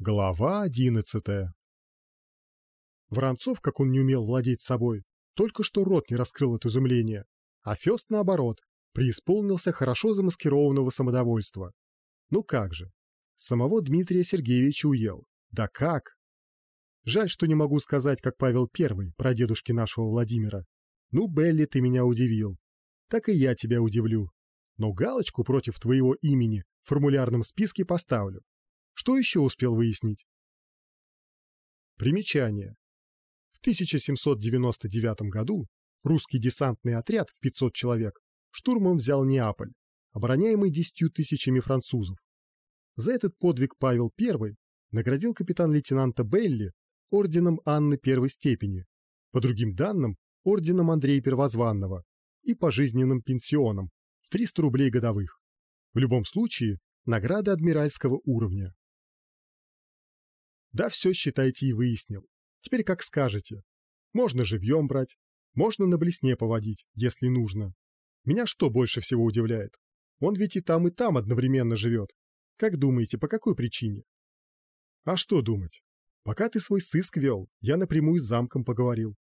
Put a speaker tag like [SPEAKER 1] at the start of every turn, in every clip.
[SPEAKER 1] Глава одиннадцатая Воронцов, как он не умел владеть собой, только что рот не раскрыл от изумления, а Фест, наоборот, преисполнился хорошо замаскированного самодовольства. Ну как же, самого Дмитрия Сергеевича уел. Да как? Жаль, что не могу сказать, как Павел Первый, прадедушки нашего Владимира. Ну, Белли, ты меня удивил. Так и я тебя удивлю. Но галочку против твоего имени в формулярном списке поставлю. Что еще успел выяснить? Примечание. В 1799 году русский десантный отряд в 500 человек штурмом взял Неаполь, обороняемый десятью тысячами французов. За этот подвиг Павел I наградил капитан-лейтенанта Белли орденом Анны первой степени, по другим данным орденом Андрея Первозванного и пожизненным пенсионом 300 рублей годовых. В любом случае, награда адмиральского уровня. Да, все, считайте, и выяснил. Теперь как скажете. Можно живьем брать, можно на блесне поводить, если нужно. Меня что больше всего удивляет? Он ведь и там, и там одновременно живет. Как думаете, по какой причине? А что думать? Пока ты свой сыск вел, я напрямую с замком поговорил.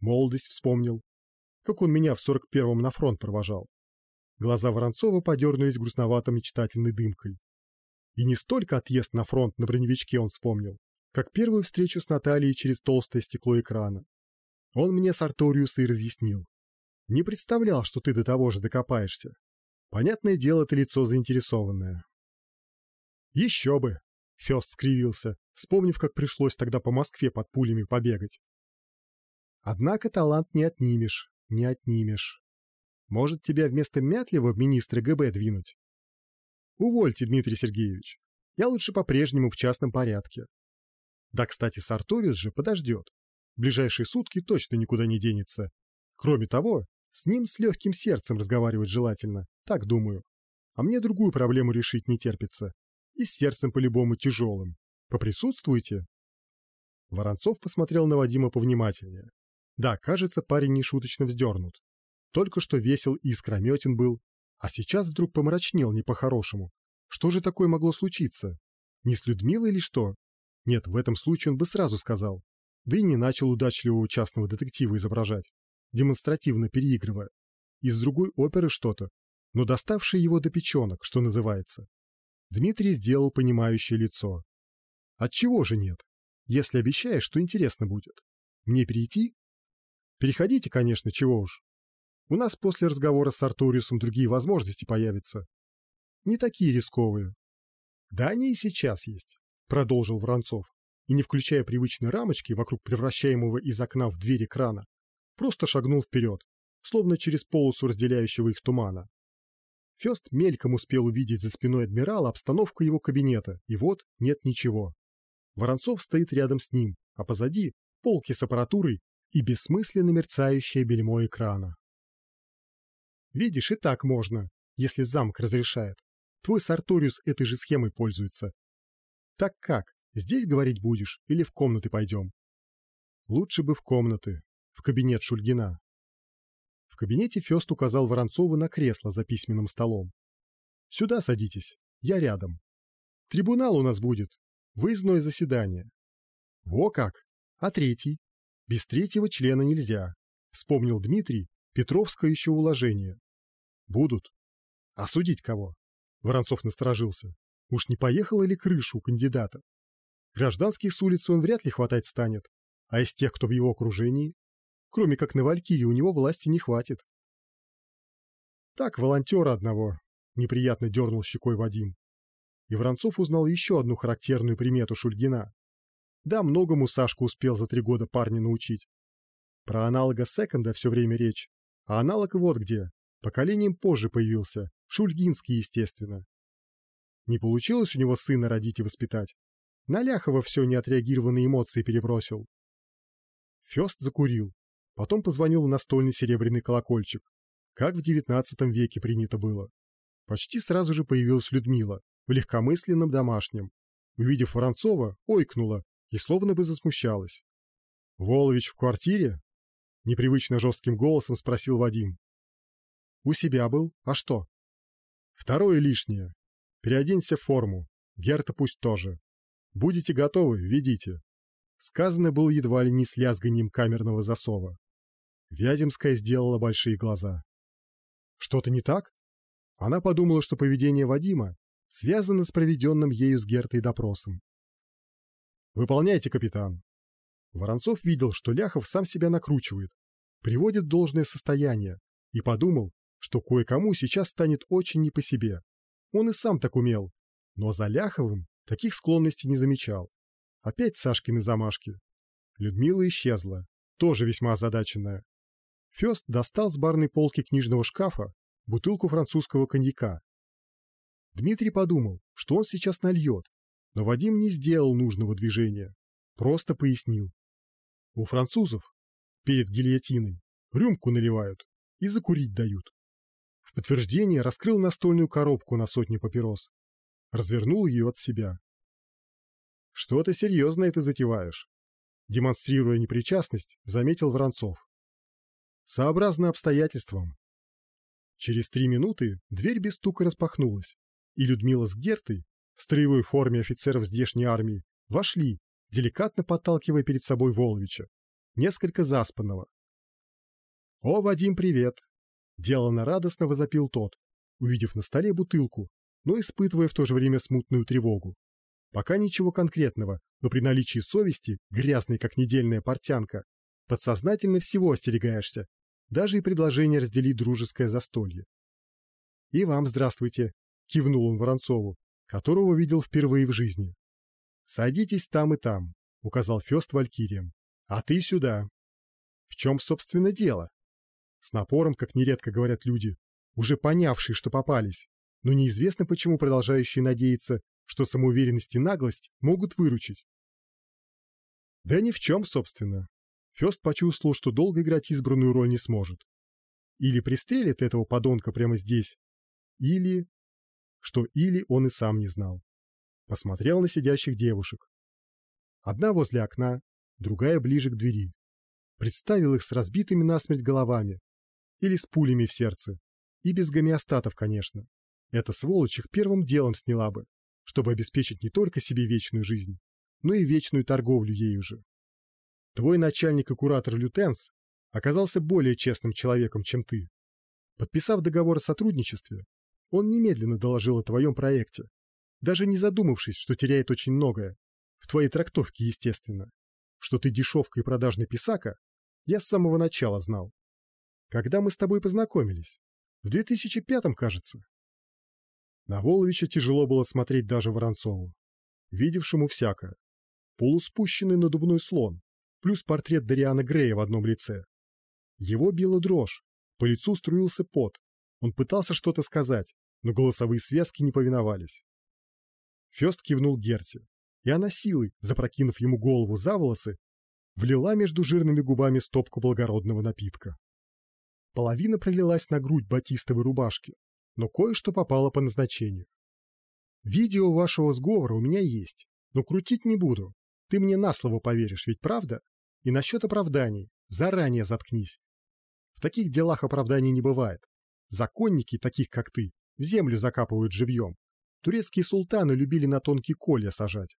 [SPEAKER 1] Молодость вспомнил. Как он меня в сорок первом на фронт провожал. Глаза Воронцова подернулись грустновато-мечтательной дымкой. И не столько отъезд на фронт на броневичке он вспомнил, как первую встречу с Натальей через толстое стекло экрана. Он мне Сарториус и разъяснил. Не представлял, что ты до того же докопаешься. Понятное дело, ты лицо заинтересованное. Еще бы! Фест скривился, вспомнив, как пришлось тогда по Москве под пулями побегать. Однако талант не отнимешь, не отнимешь. Может, тебя вместо Мятлева в министры ГБ двинуть? Увольте, Дмитрий Сергеевич. Я лучше по-прежнему в частном порядке. Да, кстати, Сарториус же подождет. Ближайшие сутки точно никуда не денется. Кроме того, с ним с легким сердцем разговаривать желательно, так думаю. А мне другую проблему решить не терпится. И с сердцем по-любому тяжелым. Поприсутствуете? Воронцов посмотрел на Вадима повнимательнее. Да, кажется, парень не шуточно вздернут. Только что весел и искрометен был, а сейчас вдруг помрачнел не по-хорошему. Что же такое могло случиться? Не с Людмилой или что? Нет, в этом случае он бы сразу сказал. Да и не начал удачливого частного детектива изображать, демонстративно переигрывая. Из другой оперы что-то, но доставшее его до печенок, что называется. Дмитрий сделал понимающее лицо. Отчего же нет? Если обещаешь, что интересно будет. Мне перейти? Переходите, конечно, чего уж. У нас после разговора с Артуриусом другие возможности появятся. Не такие рисковые. Да они и сейчас есть продолжил Воронцов, и, не включая привычной рамочки вокруг превращаемого из окна в дверь экрана, просто шагнул вперед, словно через полосу разделяющего их тумана. Фест мельком успел увидеть за спиной адмирала обстановку его кабинета, и вот нет ничего. Воронцов стоит рядом с ним, а позади полки с аппаратурой и бессмысленно мерцающее бельмо экрана. Видишь, и так можно, если замок разрешает. Твой Сарториус этой же схемой пользуется, так как, здесь говорить будешь или в комнаты пойдем? Лучше бы в комнаты, в кабинет Шульгина. В кабинете Фест указал Воронцову на кресло за письменным столом. Сюда садитесь, я рядом. Трибунал у нас будет, выездное заседание. Во как! А третий? Без третьего члена нельзя, вспомнил Дмитрий Петровское еще уложение. Будут. Осудить кого? Воронцов насторожился. Уж не поехала ли крыша у кандидата? Гражданских с улицы он вряд ли хватать станет, а из тех, кто в его окружении, кроме как на Валькирии, у него власти не хватит. Так, волонтера одного, неприятно дернул щекой Вадим. И Воронцов узнал еще одну характерную примету Шульгина. Да, многому Сашку успел за три года парня научить. Про аналога секонда все время речь, а аналог вот где, поколением позже появился, шульгинский, естественно. Не получилось у него сына родить и воспитать. На Ляхова все неотреагированные эмоции перебросил. Фест закурил. Потом позвонил в настольный серебряный колокольчик, как в девятнадцатом веке принято было. Почти сразу же появилась Людмила, в легкомысленном домашнем. Увидев Воронцова, ойкнула и словно бы засмущалась. «Волович в квартире?» — непривычно жестким голосом спросил Вадим. «У себя был. А что?» «Второе лишнее. Переоденься в форму. Герта пусть тоже. Будете готовы, ведите. Сказано было едва ли не с лязганием камерного засова. Вяземская сделала большие глаза. Что-то не так? Она подумала, что поведение Вадима связано с проведенным ею с Гертой допросом. «Выполняйте, капитан». Воронцов видел, что Ляхов сам себя накручивает, приводит в должное состояние, и подумал, что кое-кому сейчас станет очень не по себе. Он и сам так умел, но за Ляховым таких склонностей не замечал. Опять Сашкины замашки. Людмила исчезла, тоже весьма озадаченная. Фёст достал с барной полки книжного шкафа бутылку французского коньяка. Дмитрий подумал, что он сейчас нальет, но Вадим не сделал нужного движения, просто пояснил. У французов перед гильотиной рюмку наливают и закурить дают. В подтверждение раскрыл настольную коробку на сотню папирос, развернул ее от себя. Что-то серьезное ты затеваешь. Демонстрируя непричастность, заметил Воронцов. Сообразно обстоятельствам. Через три минуты дверь без стука распахнулась, и Людмила с Гертой, в строевой форме офицеров здешней армии, вошли, деликатно подталкивая перед собой Воловича, несколько заспанного. «О, Вадим, привет!» Делано радостно возопил тот, увидев на столе бутылку, но испытывая в то же время смутную тревогу. Пока ничего конкретного, но при наличии совести, грязной как недельная портянка, подсознательно всего остерегаешься, даже и предложение разделить дружеское застолье. «И вам здравствуйте», — кивнул он Воронцову, которого видел впервые в жизни. «Садитесь там и там», — указал Фест Валькирием. «А ты сюда». «В чем, собственно, дело?» С напором, как нередко говорят люди, уже понявшие, что попались, но неизвестно почему продолжающие надеяться, что самоуверенность и наглость могут выручить. Да ни в чем, собственно. Фёст почувствовал, что долго играть избранную роль не сможет. Или пристрелит этого подонка прямо здесь, или... Что или он и сам не знал. Посмотрел на сидящих девушек. Одна возле окна, другая ближе к двери. Представил их с разбитыми насмерть головами. Или с пулями в сердце. И без гомеостатов, конечно. Эта сволочь их первым делом сняла бы чтобы обеспечить не только себе вечную жизнь, но и вечную торговлю ею же. Твой начальник и куратор Лютенс оказался более честным человеком, чем ты. Подписав договор о сотрудничестве, он немедленно доложил о твоем проекте, даже не задумавшись, что теряет очень многое, в твоей трактовке, естественно. Что ты дешевка и продажный писака, я с самого начала знал. Когда мы с тобой познакомились? В 2005-м, кажется. На Воловича тяжело было смотреть даже Воронцову, видевшему всякое. Полуспущенный надувной слон, плюс портрет Дариана Грея в одном лице. Его била дрожь, по лицу струился пот. Он пытался что-то сказать, но голосовые связки не повиновались. Фест кивнул Герти, и она силой, запрокинув ему голову за волосы, влила между жирными губами стопку благородного напитка. Половина пролилась на грудь батистовой рубашки, но кое-что попало по назначению. Видео вашего сговора у меня есть, но крутить не буду. Ты мне на слово поверишь, ведь правда? И насчет оправданий заранее заткнись. В таких делах оправданий не бывает. Законники, таких как ты, в землю закапывают живьем. Турецкие султаны любили на тонкие колья сажать.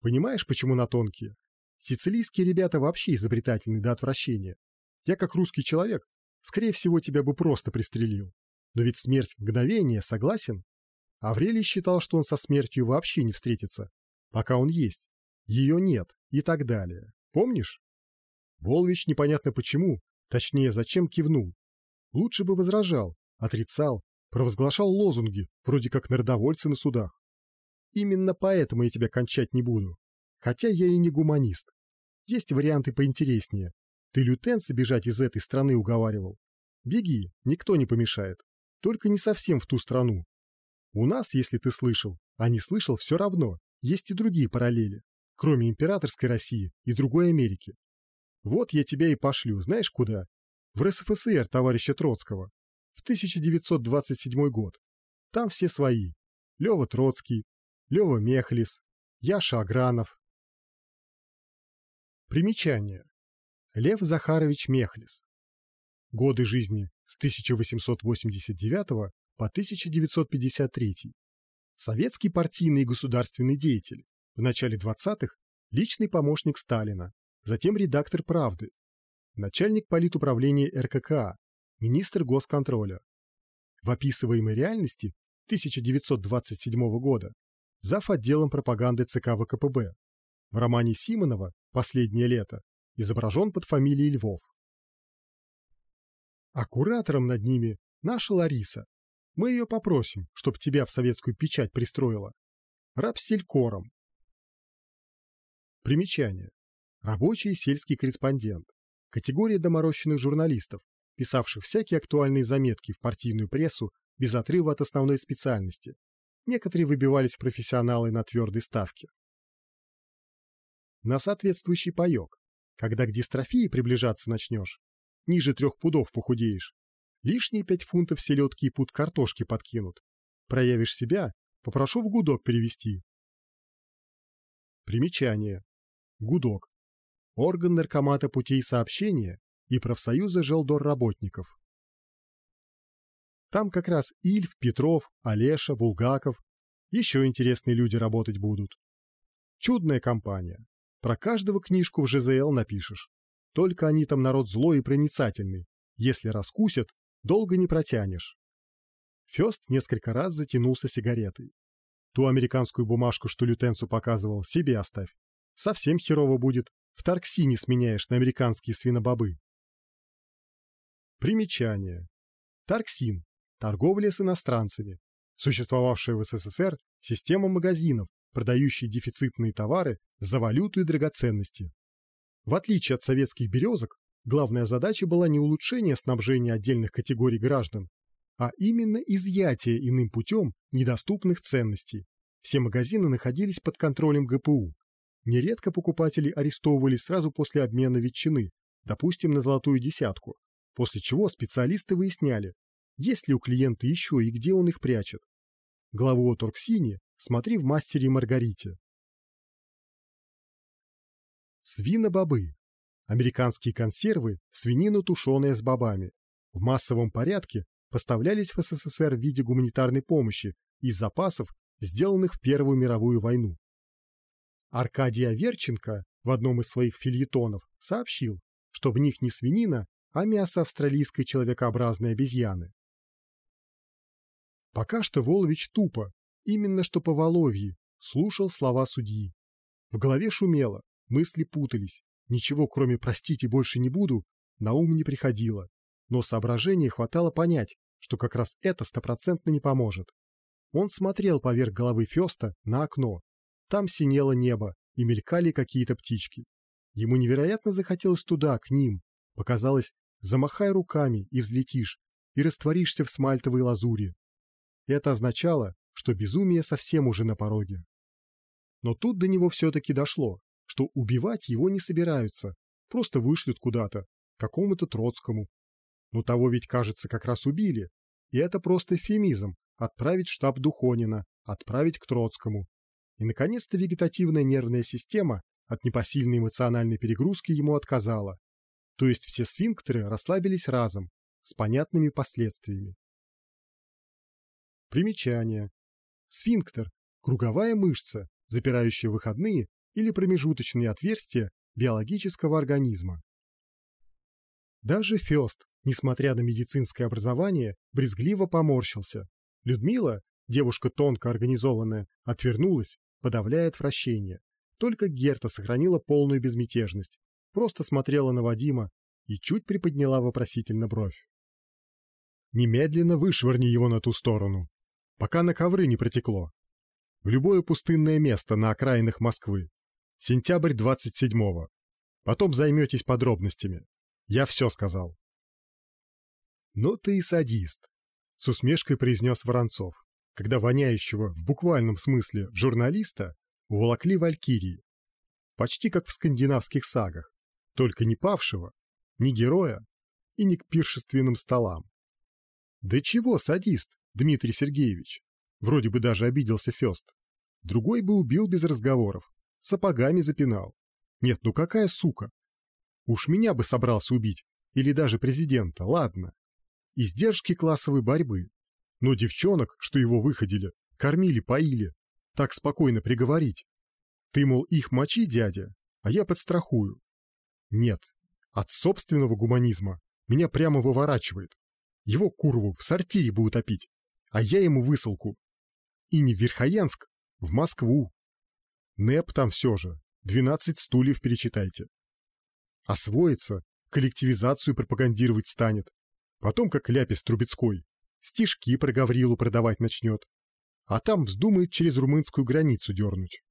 [SPEAKER 1] Понимаешь, почему на тонкие? Сицилийские ребята вообще изобретательны до отвращения. Я, как русский человек, скорее всего, тебя бы просто пристрелил. Но ведь смерть мгновение, согласен? Аврелий считал, что он со смертью вообще не встретится, пока он есть. Ее нет и так далее. Помнишь? Волвич непонятно почему, точнее зачем кивнул. Лучше бы возражал, отрицал, провозглашал лозунги, вроде как народовольцы на судах. Именно поэтому я тебя кончать не буду. Хотя я и не гуманист. Есть варианты поинтереснее. Ты лютенца бежать из этой страны уговаривал. Беги, никто не помешает. Только не совсем в ту страну. У нас, если ты слышал, а не слышал, все равно, есть и другие параллели, кроме императорской России и другой Америки. Вот я тебя и пошлю, знаешь куда? В РСФСР товарища Троцкого. В 1927 год. Там все свои. Лева Троцкий, Лева Мехлис, Яша Агранов. Примечание. Лев Захарович Мехлис. Годы жизни с 1889 по 1953. Советский партийный и государственный деятель, В начале 20-х личный помощник Сталина, затем редактор «Правды», начальник политуправления РККА, министр госконтроля. В описываемой реальности 1927 года зав. отделом пропаганды ЦК ВКПБ. В романе Симонова «Последнее лето» изображен под фамилией Львов. А куратором над ними наша Лариса. Мы ее попросим, чтоб тебя в советскую печать пристроила. Рабселькором. Примечание. Рабочий сельский корреспондент. Категория доморощенных журналистов, писавших всякие актуальные заметки в партийную прессу без отрыва от основной специальности. Некоторые выбивались профессионалы на твердой ставке. На соответствующий паек, когда к дистрофии приближаться начнешь, ниже трех пудов похудеешь, лишние пять фунтов селедки и пуд картошки подкинут. Проявишь себя, попрошу в гудок перевести. Примечание. ГУДОК. Орган наркомата путей сообщения и профсоюза желдорработников. Там как раз Ильф, Петров, Олеша, Булгаков, еще интересные люди работать будут. Чудная компания. Про каждого книжку в ЖЗЛ напишешь. Только они там народ злой и проницательный. Если раскусят, долго не протянешь. Фест несколько раз затянулся сигаретой. Ту американскую бумажку, что лютенцу показывал, себе оставь. Совсем херово будет. В Тарксине сменяешь на американские свинобобы. Примечание. Тарксин. Торговля с иностранцами. Существовавшая в СССР система магазинов, продающие дефицитные товары за валюту и драгоценности. В отличие от советских березок, главная задача была не улучшение снабжения отдельных категорий граждан, а именно изъятие иным путем недоступных ценностей. Все магазины находились под контролем ГПУ. Нередко покупатели арестовывали сразу после обмена ветчины, допустим, на золотую десятку, после чего специалисты выясняли, есть ли у клиента еще и где он их прячет. Главу о Торксине смотри в «Мастере и Маргарите». Свинобобы. Американские консервы, свинину тушеная с бобами. В массовом порядке поставлялись в СССР в виде гуманитарной помощи из запасов, сделанных в Первую мировую войну. Аркадий Аверченко в одном из своих фильетонов сообщил, что в них не свинина, а мясо австралийской человекообразной обезьяны. Пока что Волович тупо, именно что по Воловьи, слушал слова судьи. В голове шумело, мысли путались, ничего кроме «простите, больше не буду» на ум не приходило, но соображения хватало понять, что как раз это стопроцентно не поможет. Он смотрел поверх головы Феста на окно. Там синело небо и мелькали какие-то птички. Ему невероятно захотелось туда, к ним. Показалось, замахай руками и взлетишь, и растворишься в смальтовой лазури. Это означало, что безумие совсем уже на пороге. Но тут до него все-таки дошло, что убивать его не собираются, просто вышлют куда-то, какому-то Троцкому. Но того ведь, кажется, как раз убили. И это просто эвфемизм – отправить штаб Духонина, отправить к Троцкому. И, наконец-то, вегетативная нервная система от непосильной эмоциональной перегрузки ему отказала. То есть все сфинктеры расслабились разом, с понятными последствиями. Примечание. Сфинктер – круговая мышца, запирающая выходные или промежуточные отверстия биологического организма. Даже Фёст, несмотря на медицинское образование, брезгливо поморщился. Людмила, девушка тонко организованная, отвернулась, подавляя отвращение. Только Герта сохранила полную безмятежность, просто смотрела на Вадима и чуть приподняла вопросительно бровь. «Немедленно вышвырни его на ту сторону», пока на ковры не протекло. В любое пустынное место на окраинах Москвы. Сентябрь 27-го. Потом займетесь подробностями. Я все сказал. «Ну ты и садист», — с усмешкой произнес Воронцов, когда воняющего, в буквальном смысле, журналиста уволокли валькирии. Почти как в скандинавских сагах, только не павшего, ни героя и не к пиршественным столам. «Да чего садист?» Дмитрий Сергеевич. Вроде бы даже обиделся Фест. Другой бы убил без разговоров. Сапогами запинал. Нет, ну какая сука? Уж меня бы собрался убить. Или даже президента, ладно. Издержки классовой борьбы. Но девчонок, что его выходили, кормили, поили. Так спокойно приговорить. Ты, мол, их мочи, дядя, а я подстрахую. Нет, от собственного гуманизма меня прямо выворачивает. Его курву в сортире будут топить, а я ему высылку. И не в Верхоянск, в Москву. НЭП там все же, двенадцать стульев перечитайте. Освоится, коллективизацию пропагандировать станет. Потом, как Ляпис Трубецкой, стишки про Гаврилу продавать начнет. А там вздумает через румынскую границу дернуть.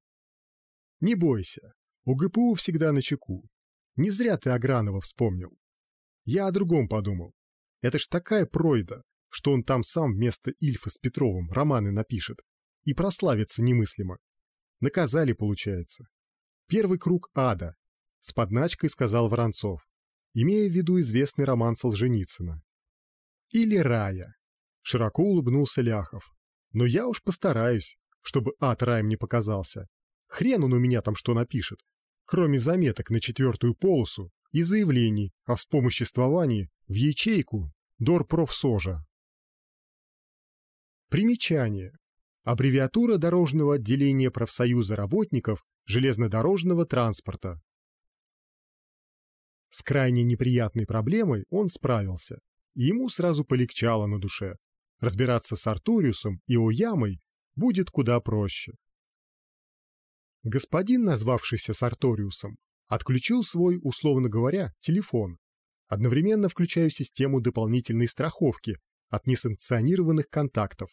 [SPEAKER 1] Не бойся, у ГПУ всегда на чеку. Не зря ты Агранова вспомнил. Я о другом подумал. Это ж такая пройда, что он там сам вместо Ильфа с Петровым романы напишет. И прославится немыслимо. Наказали, получается. Первый круг ада. С подначкой сказал Воронцов, имея в виду известный роман Солженицына. Или рая. Широко улыбнулся Ляхов. Но я уж постараюсь, чтобы ад раем не показался. Хрен он у меня там что напишет, кроме заметок на четвертую полосу и заявлений о вспомоществовании в ячейку Дорпрофсожа. Примечание. Аббревиатура Дорожного отделения профсоюза работников железнодорожного транспорта. С крайне неприятной проблемой он справился, и ему сразу полегчало на душе. Разбираться с Артуриусом и Оямой будет куда проще. Господин, назвавшийся Сарториусом, отключил свой, условно говоря, телефон, одновременно включая систему дополнительной страховки от несанкционированных контактов.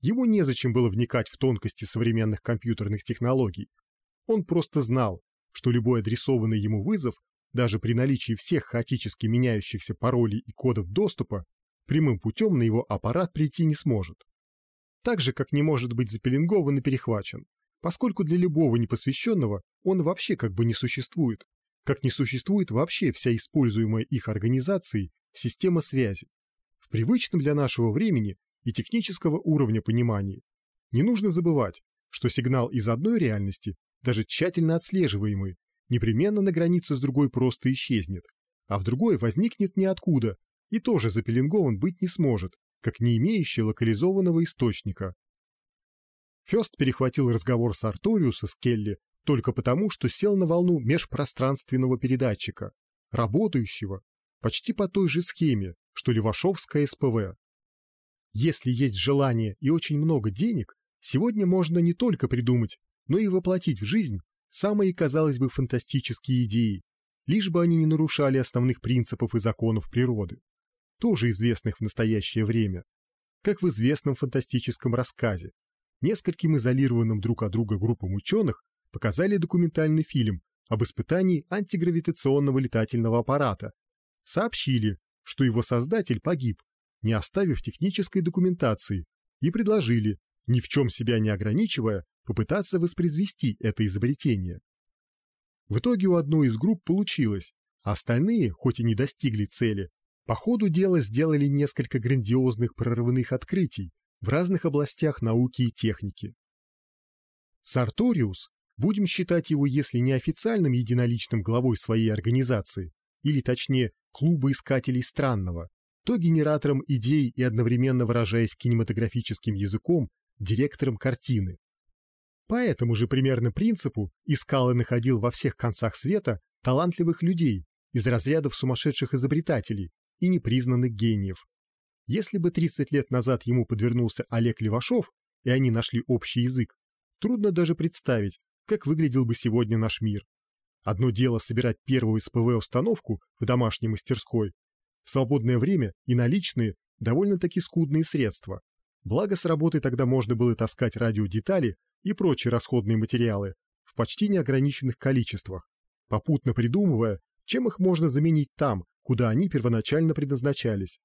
[SPEAKER 1] Ему незачем было вникать в тонкости современных компьютерных технологий. Он просто знал, что любой адресованный ему вызов, даже при наличии всех хаотически меняющихся паролей и кодов доступа, прямым путем на его аппарат прийти не сможет. Так же, как не может быть запеленгован и перехвачен поскольку для любого непосвященного он вообще как бы не существует, как не существует вообще вся используемая их организацией система связи. В привычном для нашего времени и технического уровня понимании не нужно забывать, что сигнал из одной реальности, даже тщательно отслеживаемый, непременно на границе с другой просто исчезнет, а в другой возникнет ниоткуда и тоже запеленгован быть не сможет, как не имеющий локализованного источника, Фёст перехватил разговор с Арториуса с Келли только потому, что сел на волну межпространственного передатчика, работающего почти по той же схеме, что Левашовская СПВ. Если есть желание и очень много денег, сегодня можно не только придумать, но и воплотить в жизнь самые, казалось бы, фантастические идеи, лишь бы они не нарушали основных принципов и законов природы, тоже известных в настоящее время, как в известном фантастическом рассказе нескольким изолированным друг от друга группам ученых показали документальный фильм об испытании антигравитационного летательного аппарата. Сообщили, что его создатель погиб, не оставив технической документации, и предложили, ни в чем себя не ограничивая, попытаться воспроизвести это изобретение. В итоге у одной из групп получилось, а остальные, хоть и не достигли цели, по ходу дела сделали несколько грандиозных прорывных открытий, в разных областях науки и техники. Сарториус, будем считать его если не официальным единоличным главой своей организации, или точнее клуба искателей странного, то генератором идей и одновременно выражаясь кинематографическим языком, директором картины. По этому же примерно принципу искал и находил во всех концах света талантливых людей из разрядов сумасшедших изобретателей и непризнанных гениев, если бы 30 лет назад ему подвернулся Олег Левашов, и они нашли общий язык, трудно даже представить, как выглядел бы сегодня наш мир. Одно дело собирать первую СПВ-установку в домашней мастерской, свободное время и наличные, довольно-таки скудные средства. Благо с работы тогда можно было таскать радиодетали и прочие расходные материалы в почти неограниченных количествах, попутно придумывая, чем их можно заменить там, куда они первоначально предназначались.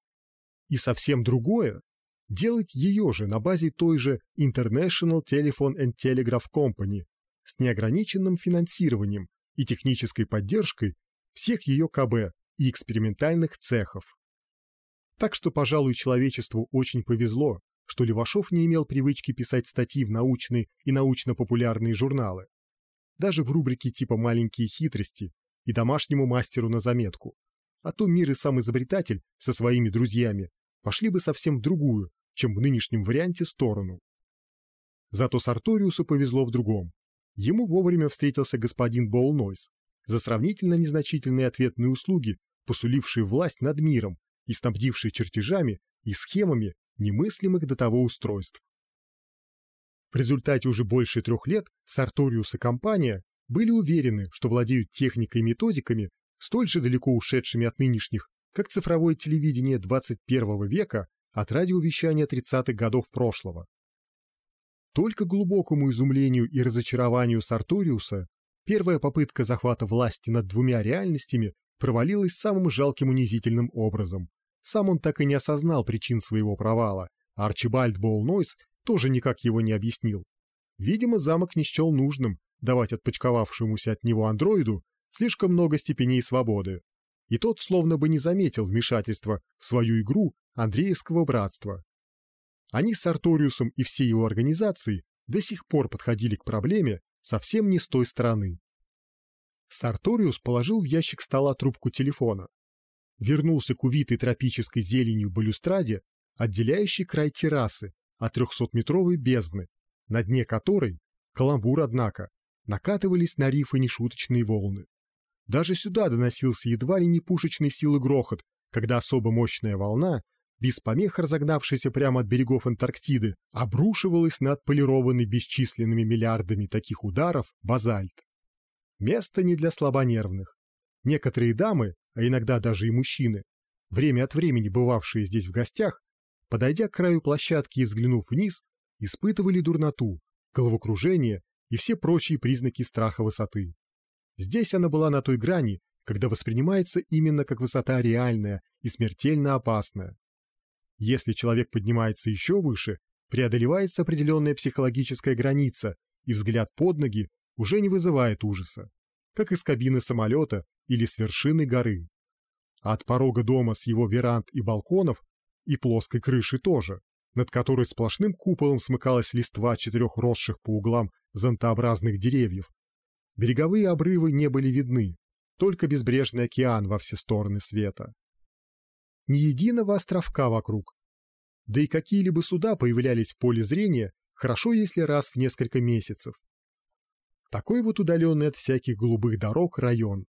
[SPEAKER 1] И совсем другое – делать ее же на базе той же International Telephone and Telegraph Company с неограниченным финансированием и технической поддержкой всех ее КБ и экспериментальных цехов. Так что, пожалуй, человечеству очень повезло, что Левашов не имел привычки писать статьи в научные и научно-популярные журналы. Даже в рубрике типа «Маленькие хитрости» и «Домашнему мастеру на заметку» а то мир и сам изобретатель со своими друзьями пошли бы совсем в другую, чем в нынешнем варианте, сторону. Зато Сарториусу повезло в другом. ему вовремя встретился господин Болнойс за сравнительно незначительные ответные услуги, посулившие власть над миром и снабдившие чертежами и схемами немыслимых до того устройств. В результате уже больше трех лет Сарториус и компания были уверены, что владеют техникой и методиками, столь же далеко ушедшими от нынешних, как цифровое телевидение 21 века от радиовещания 30-х годов прошлого. Только глубокому изумлению и разочарованию Сарториуса первая попытка захвата власти над двумя реальностями провалилась самым жалким унизительным образом. Сам он так и не осознал причин своего провала, а Арчибальд Боулнойс тоже никак его не объяснил. Видимо, замок не счел нужным давать отпочковавшемуся от него андроиду слишком много степеней свободы. И тот словно бы не заметил вмешательства в свою игру Андреевского братства. Они с Арториусом и всей его организацией до сих пор подходили к проблеме совсем не с той стороны. Сарториус положил в ящик стола трубку телефона. Вернулся к увитой тропической зеленью балюстраде, отделяющей край террасы от трехсотметровой бездны, на дне которой, каламбур однако, накатывались на рифы нешуточные волны. Даже сюда доносился едва ли не пушечной силы грохот, когда особо мощная волна, без помех разогнавшаяся прямо от берегов Антарктиды, обрушивалась на отполированный бесчисленными миллиардами таких ударов базальт. Место не для слабонервных. Некоторые дамы, а иногда даже и мужчины, время от времени бывавшие здесь в гостях, подойдя к краю площадки и взглянув вниз, испытывали дурноту, головокружение и все прочие признаки страха высоты. Здесь она была на той грани, когда воспринимается именно как высота реальная и смертельно опасная. Если человек поднимается еще выше, преодолевается определенная психологическая граница, и взгляд под ноги уже не вызывает ужаса, как из кабины самолета или с вершины горы. А от порога дома с его веранд и балконов и плоской крыши тоже, над которой сплошным куполом смыкалась листва четырех росших по углам зонтообразных деревьев. Береговые обрывы не были видны, только безбрежный океан во все стороны света. Ни единого островка вокруг. Да и какие-либо суда появлялись в поле зрения хорошо, если раз в несколько месяцев. Такой вот удаленный от всяких голубых дорог район.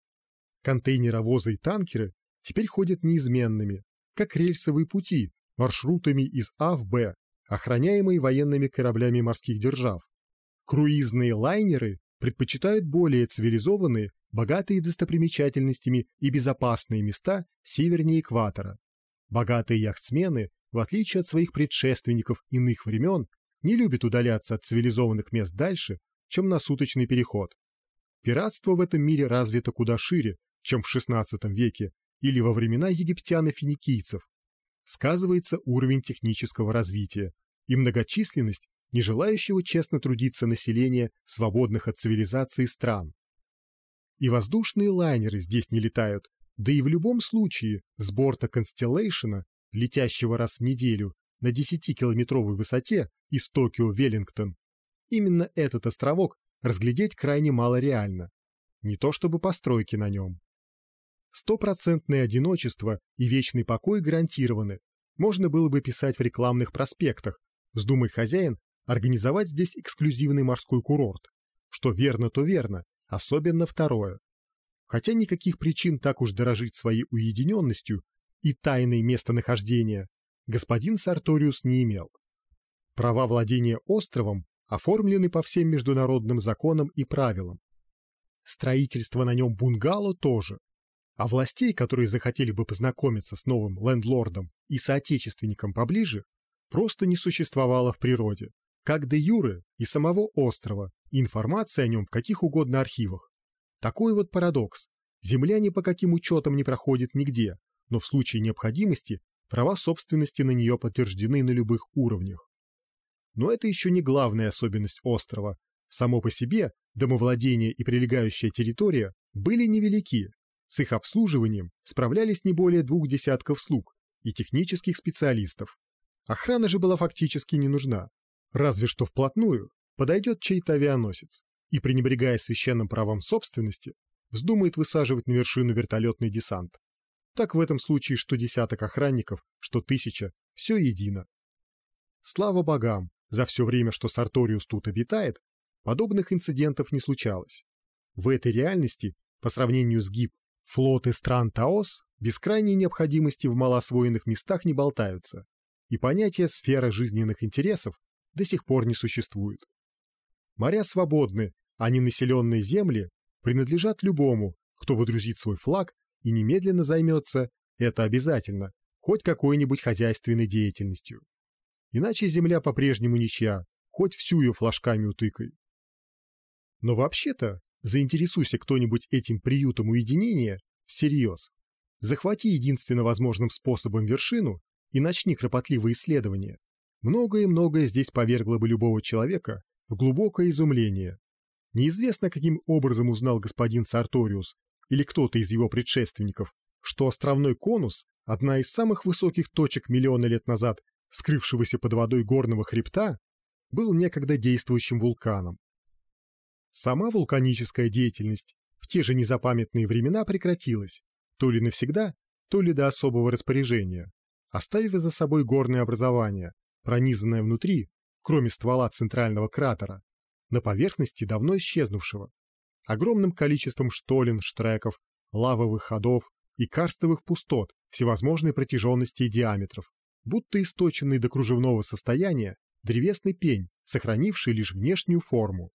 [SPEAKER 1] Контейнеровозы и танкеры теперь ходят неизменными, как рельсовые пути, маршрутами из А в Б, охраняемые военными кораблями морских держав. Круизные лайнеры предпочитают более цивилизованные, богатые достопримечательностями и безопасные места севернее экватора. Богатые яхтсмены, в отличие от своих предшественников иных времен, не любят удаляться от цивилизованных мест дальше, чем на суточный переход. Пиратство в этом мире развито куда шире, чем в XVI веке или во времена египтян и финикийцев. Сказывается уровень технического развития и многочисленность не желающего честно трудиться населения свободных от цивилизации стран. И воздушные лайнеры здесь не летают, да и в любом случае с борта Констеллейшена, летящего раз в неделю на 10-километровой высоте из Токио Веллингтон, именно этот островок разглядеть крайне мало реально, не то чтобы постройки на нем. Стопроцентное одиночество и вечный покой гарантированы. Можно было бы писать в рекламных проспектах, вздумай хозяин организовать здесь эксклюзивный морской курорт. Что верно, то верно, особенно второе. Хотя никаких причин так уж дорожить своей уединенностью и тайной местонахождения господин Сарториус не имел. Права владения островом оформлены по всем международным законам и правилам. Строительство на нем бунгало тоже. А властей, которые захотели бы познакомиться с новым лендлордом и соотечественником поближе, просто не существовало в природе как де юре и самого острова, и информация о нем в каких угодно архивах. Такой вот парадокс. Земля ни по каким учетам не проходит нигде, но в случае необходимости права собственности на нее подтверждены на любых уровнях. Но это еще не главная особенность острова. Само по себе домовладение и прилегающая территория были невелики. С их обслуживанием справлялись не более двух десятков слуг и технических специалистов. Охрана же была фактически не нужна. Разве что вплотную подойдет чей-то авианосец и, пренебрегая священным правом собственности, вздумает высаживать на вершину вертолетный десант. Так в этом случае что десяток охранников, что тысяча, все едино. Слава богам, за все время, что Сарториус тут обитает, подобных инцидентов не случалось. В этой реальности, по сравнению с ГИП, флоты стран Таос без крайней необходимости в малоосвоенных местах не болтаются, и понятие сфера жизненных интересов до сих пор не существует. Моря свободны, а ненаселенные земли принадлежат любому, кто водрузит свой флаг и немедленно займется, это обязательно, хоть какой-нибудь хозяйственной деятельностью. Иначе земля по-прежнему ничья, хоть всю ее флажками утыкай. Но вообще-то, заинтересуйся кто-нибудь этим приютом уединения всерьез. Захвати единственно возможным способом вершину и начни кропотливые исследования. Многое-многое здесь повергло бы любого человека в глубокое изумление. Неизвестно, каким образом узнал господин Сарториус или кто-то из его предшественников, что островной конус, одна из самых высоких точек миллиона лет назад скрывшегося под водой горного хребта, был некогда действующим вулканом. Сама вулканическая деятельность в те же незапамятные времена прекратилась, то ли навсегда, то ли до особого распоряжения, оставив за собой горное образование, пронизанное внутри, кроме ствола центрального кратера, на поверхности давно исчезнувшего, огромным количеством штолен, штреков, лавовых ходов и карстовых пустот всевозможной протяженности и диаметров, будто источенный до кружевного состояния древесный пень, сохранивший лишь внешнюю форму.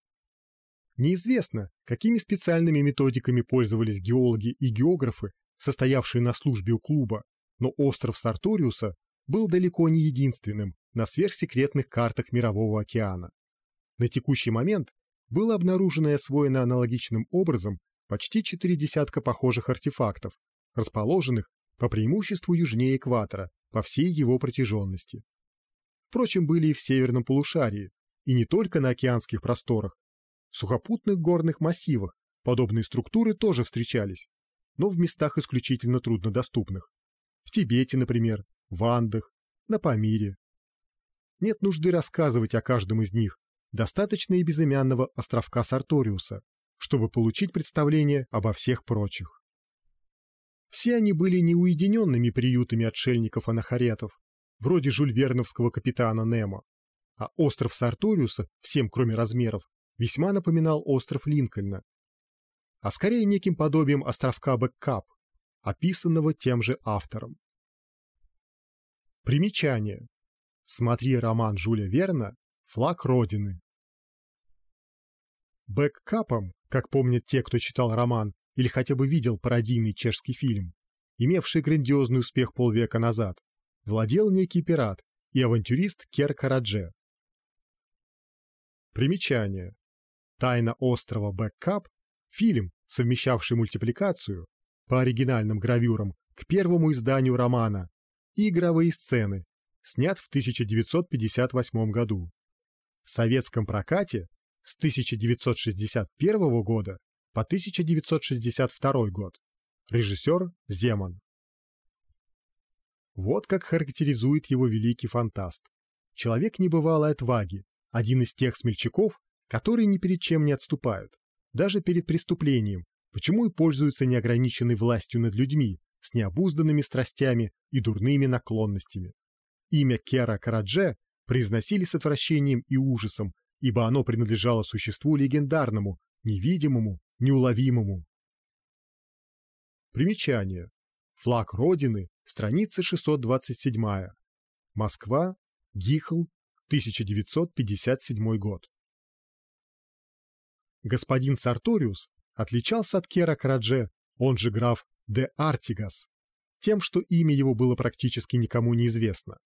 [SPEAKER 1] Неизвестно, какими специальными методиками пользовались геологи и географы, состоявшие на службе у клуба, но остров Сарториуса был далеко не единственным на сверхсекретных картах Мирового океана. На текущий момент было обнаружено и освоено аналогичным образом почти четыре десятка похожих артефактов, расположенных по преимуществу южнее экватора по всей его протяженности. Впрочем, были и в северном полушарии, и не только на океанских просторах, в сухопутных горных массивах подобные структуры тоже встречались, но в местах исключительно труднодоступных. В Тибете, например, в Андах, на Памире. Нет нужды рассказывать о каждом из них, достаточно и безымянного островка Сарториуса, чтобы получить представление обо всех прочих. Все они были неуединенными приютами отшельников-анахаретов, вроде жульверновского капитана Немо, а остров Сарториуса, всем кроме размеров, весьма напоминал остров Линкольна, а скорее неким подобием островка Бэккап, описанного тем же автором. Примечание. Смотри роман Жюля Верна «Флаг Родины». Бэккапом, как помнят те, кто читал роман или хотя бы видел пародийный чешский фильм, имевший грандиозный успех полвека назад, владел некий пират и авантюрист Кер Карадже. Примечание. «Тайна острова Бэккап» — фильм, совмещавший мультипликацию по оригинальным гравюрам к первому изданию романа и игровые сцены, снят в 1958 году. В советском прокате с 1961 года по 1962 год. Режиссер Земан. Вот как характеризует его великий фантаст. Человек небывалой отваги, один из тех смельчаков, которые ни перед чем не отступают, даже перед преступлением, почему и пользуются неограниченной властью над людьми, с необузданными страстями и дурными наклонностями. Имя Кера Карадже произносили с отвращением и ужасом, ибо оно принадлежало существу легендарному, невидимому, неуловимому. Примечание. Флаг Родины, страница 627. Москва, Гихл, 1957 год. Господин Сарториус отличался от Кера Карадже, он же граф де Артигас, тем, что имя его было практически никому не известно.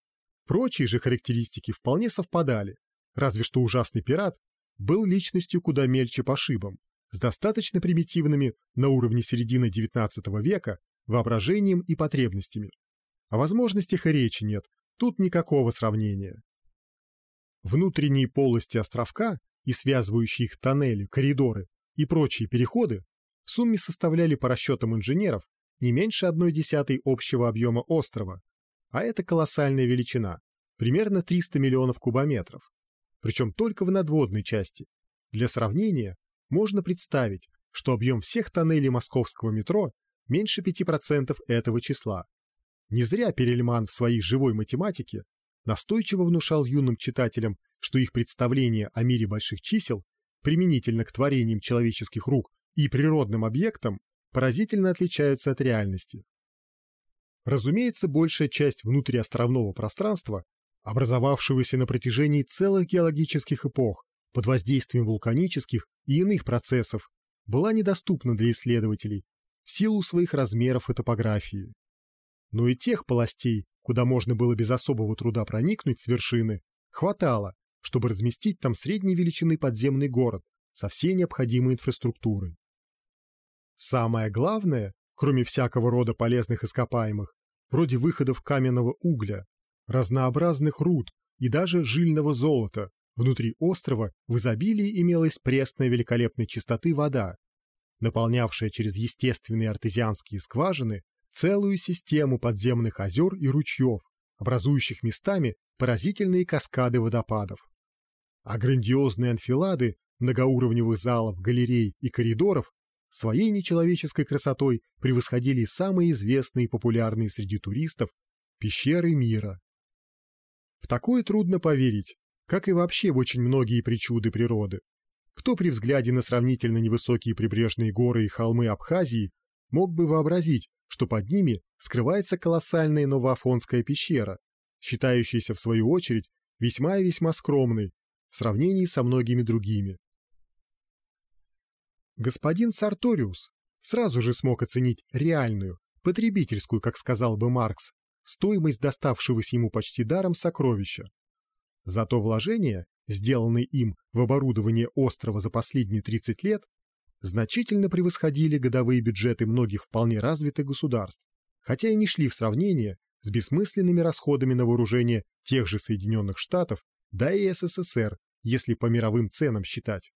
[SPEAKER 1] Прочие же характеристики вполне совпадали, разве что ужасный пират был личностью куда мельче по шибам, с достаточно примитивными на уровне середины XIX века воображением и потребностями. О возможностях и речи нет, тут никакого сравнения. Внутренние полости островка и связывающие их тоннели, коридоры и прочие переходы в сумме составляли по расчетам инженеров не меньше одной десятой общего объема острова, а это колоссальная величина, примерно 300 миллионов кубометров, причем только в надводной части. Для сравнения, можно представить, что объем всех тоннелей московского метро меньше 5% этого числа. Не зря Перельман в своей живой математике настойчиво внушал юным читателям, что их представление о мире больших чисел применительно к творениям человеческих рук и природным объектам, поразительно отличаются от реальности. Разумеется, большая часть внутриостровного пространства, образовавшегося на протяжении целых геологических эпох под воздействием вулканических и иных процессов, была недоступна для исследователей в силу своих размеров и топографии. Но и тех полостей, куда можно было без особого труда проникнуть с вершины, хватало, чтобы разместить там средней величины подземный город со всей необходимой инфраструктурой. Самое главное, кроме всякого рода полезных ископаемых, вроде выходов каменного угля, разнообразных руд и даже жильного золота, внутри острова в изобилии имелась пресная великолепной чистоты вода, наполнявшая через естественные артезианские скважины целую систему подземных озер и ручьев, образующих местами поразительные каскады водопадов. А грандиозные анфилады многоуровневых залов, галерей и коридоров своей нечеловеческой красотой превосходили самые известные и популярные среди туристов пещеры мира. В такое трудно поверить, как и вообще в очень многие причуды природы. Кто при взгляде на сравнительно невысокие прибрежные горы и холмы Абхазии мог бы вообразить, что под ними скрывается колоссальная Новоафонская пещера, считающаяся в свою очередь весьма и весьма скромной в сравнении со многими другими. Господин Сарториус сразу же смог оценить реальную, потребительскую, как сказал бы Маркс, стоимость доставшегося ему почти даром сокровища. Зато вложения, сделанные им в оборудование острова за последние 30 лет, значительно превосходили годовые бюджеты многих вполне развитых государств, хотя и не шли в сравнение с бессмысленными расходами на вооружение тех же Соединенных Штатов, да и СССР, если по мировым ценам считать.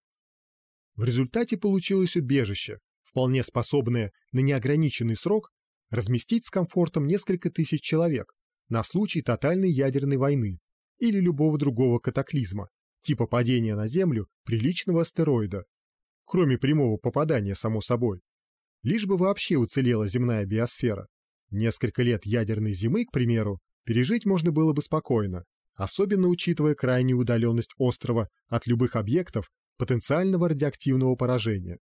[SPEAKER 1] В результате получилось убежище, вполне способное на неограниченный срок разместить с комфортом несколько тысяч человек на случай тотальной ядерной войны или любого другого катаклизма, типа падения на Землю приличного астероида, кроме прямого попадания, само собой. Лишь бы вообще уцелела земная биосфера. Несколько лет ядерной зимы, к примеру, пережить можно было бы спокойно, особенно учитывая крайнюю удаленность острова от любых объектов потенциального радиоактивного поражения.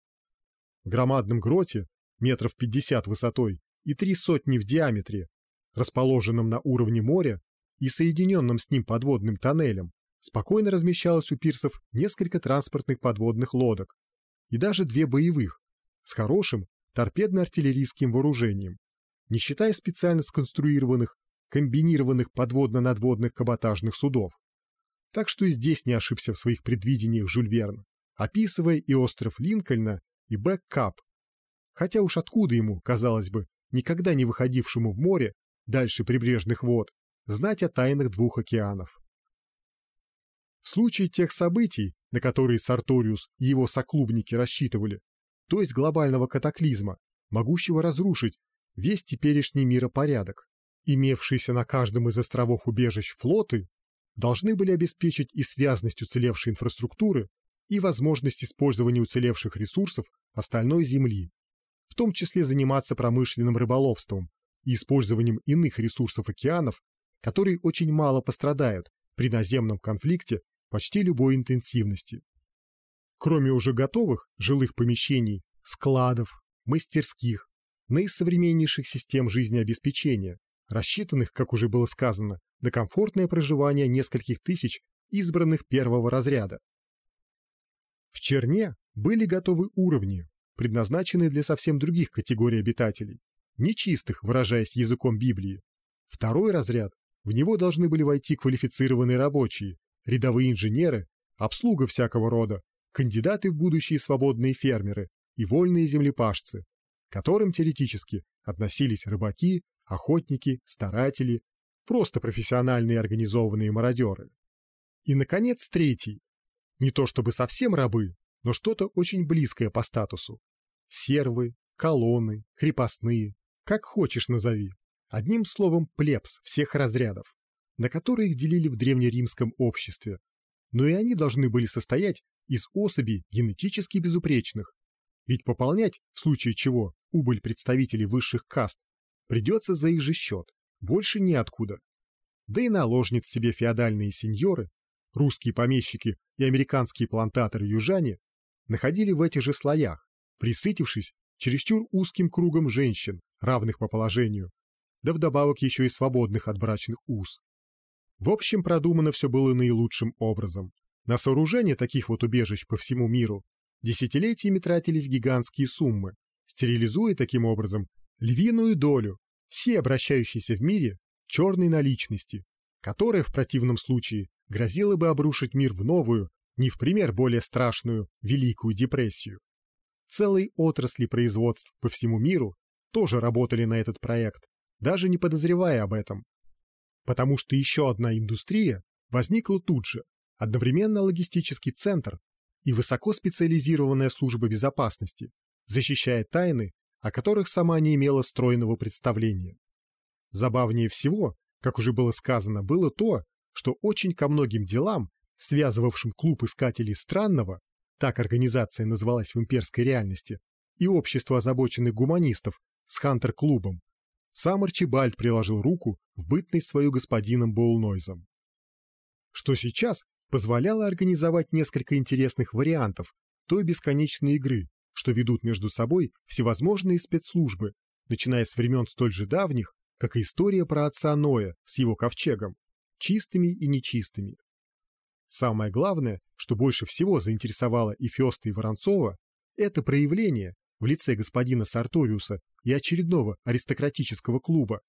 [SPEAKER 1] В громадном гроте, метров 50 высотой и три сотни в диаметре, расположенном на уровне моря и соединенном с ним подводным тоннелем, спокойно размещалось у пирсов несколько транспортных подводных лодок и даже две боевых с хорошим торпедно-артиллерийским вооружением, не считая специально сконструированных комбинированных подводно-надводных каботажных судов. Так что и здесь не ошибся в своих предвидениях Жюль Верн, описывая и остров Линкольна, и Бэк-Кап. Хотя уж откуда ему, казалось бы, никогда не выходившему в море, дальше прибрежных вод, знать о тайнах двух океанов. В случае тех событий, на которые Сарториус и его соклубники рассчитывали, то есть глобального катаклизма, могущего разрушить весь теперешний миропорядок, имевшиеся на каждом из островов убежищ флоты должны были обеспечить и связность уцелевшей инфраструктуры, и возможность использования уцелевших ресурсов остальной Земли, в том числе заниматься промышленным рыболовством и использованием иных ресурсов океанов, которые очень мало пострадают при наземном конфликте почти любой интенсивности. Кроме уже готовых жилых помещений, складов, мастерских, наисовременнейших систем жизнеобеспечения, рассчитанных, как уже было сказано, на комфортное проживание нескольких тысяч избранных первого разряда. В Черне были готовы уровни, предназначенные для совсем других категорий обитателей, нечистых, выражаясь языком Библии. Второй разряд, в него должны были войти квалифицированные рабочие, рядовые инженеры, обслуга всякого рода, кандидаты в будущие свободные фермеры и вольные землепашцы, к которым теоретически относились рыбаки, охотники, старатели, просто профессиональные организованные мародеры. И, наконец, третий. Не то чтобы совсем рабы, но что-то очень близкое по статусу. Сервы, колонны, крепостные, как хочешь назови. Одним словом, плебс всех разрядов, на которые их делили в древнеримском обществе. Но и они должны были состоять из особей генетически безупречных. Ведь пополнять, в случае чего, убыль представителей высших каст придется за их же счет, больше неоткуда. Да и наложниц себе феодальные сеньоры, русские помещики и американские плантаторы-южане находили в этих же слоях, присытившись чересчур узким кругом женщин, равных по положению, да вдобавок еще и свободных от брачных уз. В общем, продумано все было наилучшим образом. На сооружение таких вот убежищ по всему миру десятилетиями тратились гигантские суммы, стерилизуя таким образом львиную долю всей обращающейся в мире черной наличности, которая в противном случае грозила бы обрушить мир в новую, не в пример более страшную, Великую депрессию. Целые отрасли производств по всему миру тоже работали на этот проект, даже не подозревая об этом. Потому что еще одна индустрия возникла тут же, одновременно логистический центр и высокоспециализированная служба безопасности, защищая тайны, о которых сама не имела стройного представления. Забавнее всего, как уже было сказано, было то, что очень ко многим делам, связывавшим клуб искателей странного, так организация называлась в имперской реальности, и общество озабоченных гуманистов с Хантер-клубом, сам Арчибальд приложил руку в бытность свою господином Боулнойзом. Что сейчас позволяло организовать несколько интересных вариантов той бесконечной игры, что ведут между собой всевозможные спецслужбы, начиная с времен столь же давних, как и история про отца Ноя с его ковчегом, чистыми и нечистыми. Самое главное, что больше всего заинтересовало и Феста, и Воронцова, это проявление в лице господина Сарториуса и очередного аристократического клуба,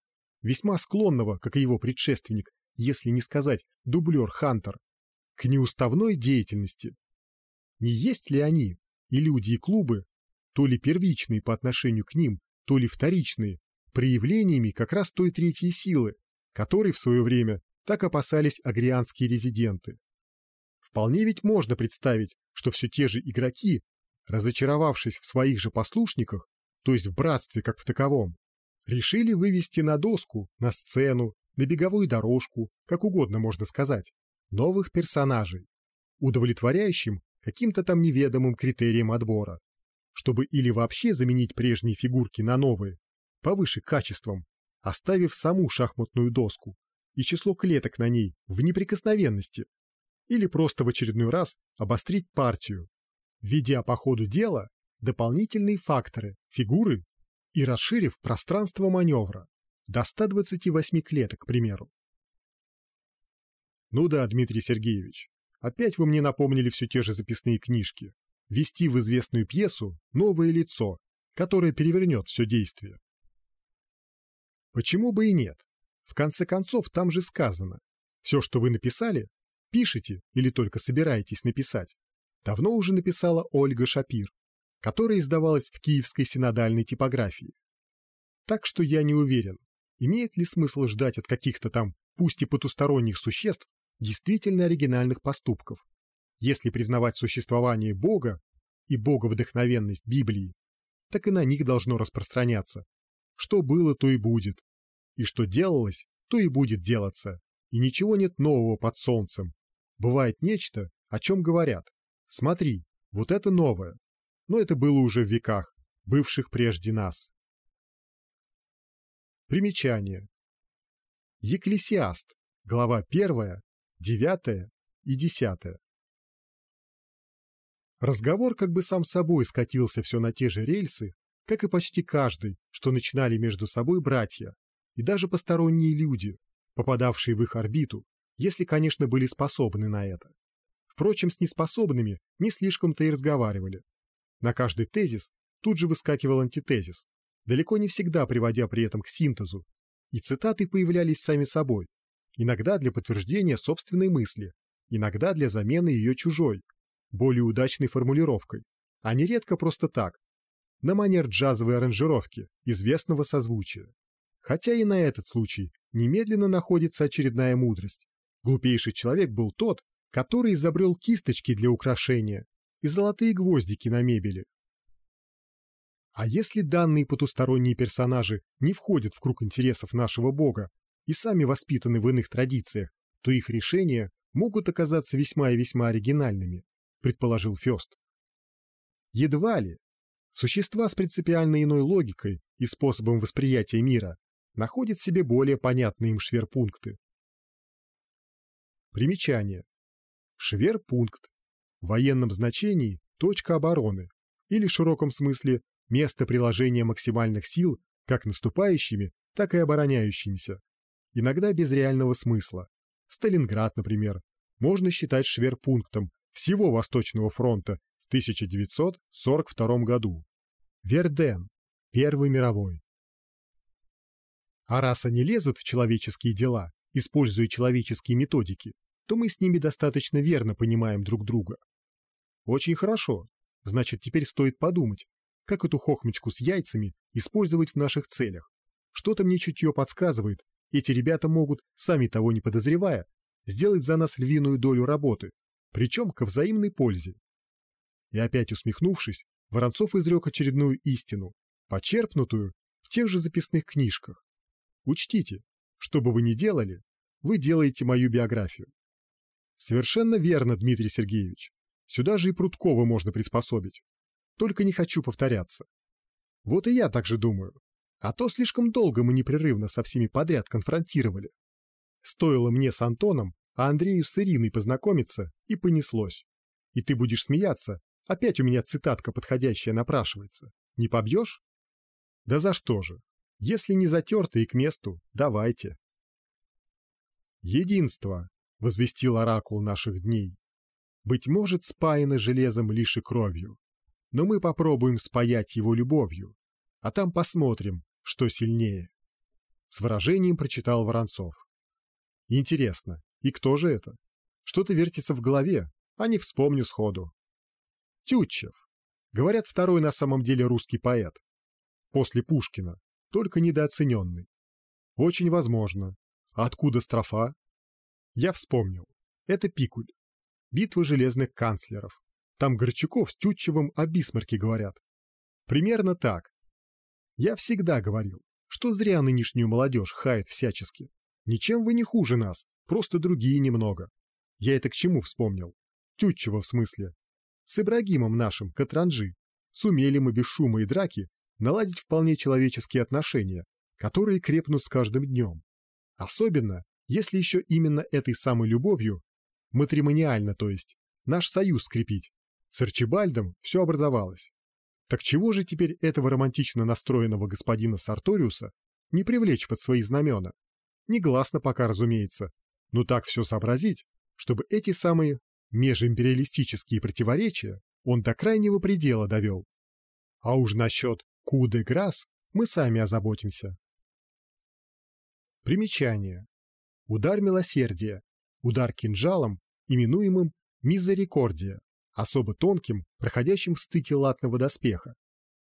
[SPEAKER 1] весьма склонного, как и его предшественник, если не сказать дублер Хантер, к неуставной деятельности. Не есть ли они, и люди, и клубы, то ли первичные по отношению к ним, то ли вторичные, проявлениями как раз той третьей силы, которой в свое время так опасались агрианские резиденты. Вполне ведь можно представить, что все те же игроки, разочаровавшись в своих же послушниках, то есть в братстве как в таковом, решили вывести на доску, на сцену, на беговую дорожку, как угодно можно сказать, новых персонажей, удовлетворяющим каким-то там неведомым критериям отбора, чтобы или вообще заменить прежние фигурки на новые, повыше качеством, оставив саму шахматную доску и число клеток на ней в неприкосновенности, или просто в очередной раз обострить партию, введя по ходу дела дополнительные факторы, фигуры и расширив пространство маневра до 128 клеток, к примеру. Ну да, Дмитрий Сергеевич, опять вы мне напомнили все те же записные книжки. Вести в известную пьесу новое лицо, которое перевернет все действие. Почему бы и нет? В конце концов, там же сказано. Все, что вы написали, пишете или только собираетесь написать, давно уже написала Ольга Шапир, которая издавалась в киевской синодальной типографии. Так что я не уверен, имеет ли смысл ждать от каких-то там, пусть и потусторонних существ, действительно оригинальных поступков, если признавать существование Бога и боговдохновенность Библии, так и на них должно распространяться. Что было, то и будет. И что делалось, то и будет делаться. И ничего нет нового под солнцем. Бывает нечто, о чем говорят. Смотри, вот это новое. Но это было уже в веках, бывших прежде нас. Примечание. Екклесиаст, глава 1, 9 и 10. Разговор как бы сам собой скатился все на те же рельсы, как и почти каждый, что начинали между собой братья, и даже посторонние люди, попадавшие в их орбиту, если, конечно, были способны на это. Впрочем, с неспособными не слишком-то и разговаривали. На каждый тезис тут же выскакивал антитезис, далеко не всегда приводя при этом к синтезу, и цитаты появлялись сами собой, иногда для подтверждения собственной мысли, иногда для замены ее чужой, более удачной формулировкой, а нередко просто так, на манер джазовой аранжировки, известного созвучия. Хотя и на этот случай немедленно находится очередная мудрость. Глупейший человек был тот, который изобрел кисточки для украшения и золотые гвоздики на мебели. А если данные потусторонние персонажи не входят в круг интересов нашего бога и сами воспитаны в иных традициях, то их решения могут оказаться весьма и весьма оригинальными, предположил Фёст. Едва ли. Существа с принципиально иной логикой и способом восприятия мира находят себе более понятные им шверпункты. Примечание. Шверпункт. В военном значении точка обороны, или в широком смысле место приложения максимальных сил как наступающими, так и обороняющимися. Иногда без реального смысла. Сталинград, например, можно считать шверпунктом всего Восточного фронта в 1942 году. Верден, Первый мировой. А раз они лезут в человеческие дела, используя человеческие методики, то мы с ними достаточно верно понимаем друг друга. Очень хорошо. Значит, теперь стоит подумать, как эту хохмочку с яйцами использовать в наших целях. Что-то мне чутье подсказывает, эти ребята могут, сами того не подозревая, сделать за нас львиную долю работы, причем ко взаимной пользе. И опять усмехнувшись, Воронцов изрек очередную истину, почерпнутую в тех же записных книжках. Учтите, что бы вы ни делали, вы делаете мою биографию. Совершенно верно, Дмитрий Сергеевич. Сюда же и Прудкова можно приспособить. Только не хочу повторяться. Вот и я так же думаю. А то слишком долго мы непрерывно со всеми подряд конфронтировали. Стоило мне с Антоном, а Андрею с Ириной познакомиться, и понеслось. И ты будешь смеяться, опять у меня цитатка подходящая напрашивается. Не побьешь? Да за что же? Если не затерто и к месту, давайте. Единство, возвестил оракул наших дней. Быть может, спаяно железом лишь и кровью. Но мы попробуем спаять его любовью, а там посмотрим, что сильнее. С выражением прочитал Воронцов. Интересно, и кто же это? Что-то вертится в голове, а не вспомню сходу. Тютчев. Говорят, второй на самом деле русский поэт после Пушкина, только недооцененный. Очень возможно. А откуда строфа? Я вспомнил. Это Пикуль. Битва железных канцлеров. Там Горчаков с Тютчевым о Бисмарке говорят. Примерно так. Я всегда говорил, что зря нынешнюю молодежь хает всячески. Ничем вы не хуже нас, просто другие немного. Я это к чему вспомнил? Тютчева в смысле. С Ибрагимом нашим, Катранжи. Сумели мы без шума и драки наладить вполне человеческие отношения, которые крепнут с каждым днем. Особенно, если еще именно этой самой любовью, матримониально то есть, наш союз скрепить. С Арчибальдом все образовалось. Так чего же теперь этого романтично настроенного господина Сарториуса не привлечь под свои знамена? Негласно пока, разумеется, но так все сообразить, чтобы эти самые межимпериалистические противоречия он до крайнего предела довел. А уж насчет Куде Грас мы сами озаботимся. Примечание. Удар милосердия, удар кинжалом, именуемым мизерикордия, особо тонким, проходящим в стыке латного доспеха,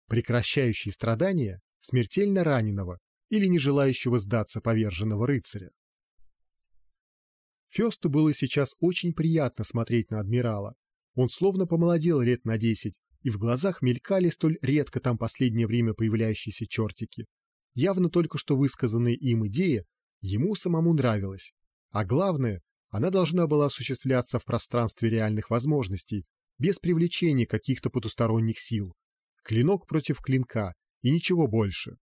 [SPEAKER 1] прекращающий страдания смертельно раненого или не желающего сдаться поверженного рыцаря. Фёсту было сейчас очень приятно смотреть на адмирала. Он словно помолодел лет на десять и в глазах мелькали столь редко там последнее время появляющиеся чертики. Явно только что высказанная им идея ему самому нравилась. А главное, она должна была осуществляться в пространстве реальных возможностей, без привлечения каких-то потусторонних сил. Клинок против клинка, и ничего больше.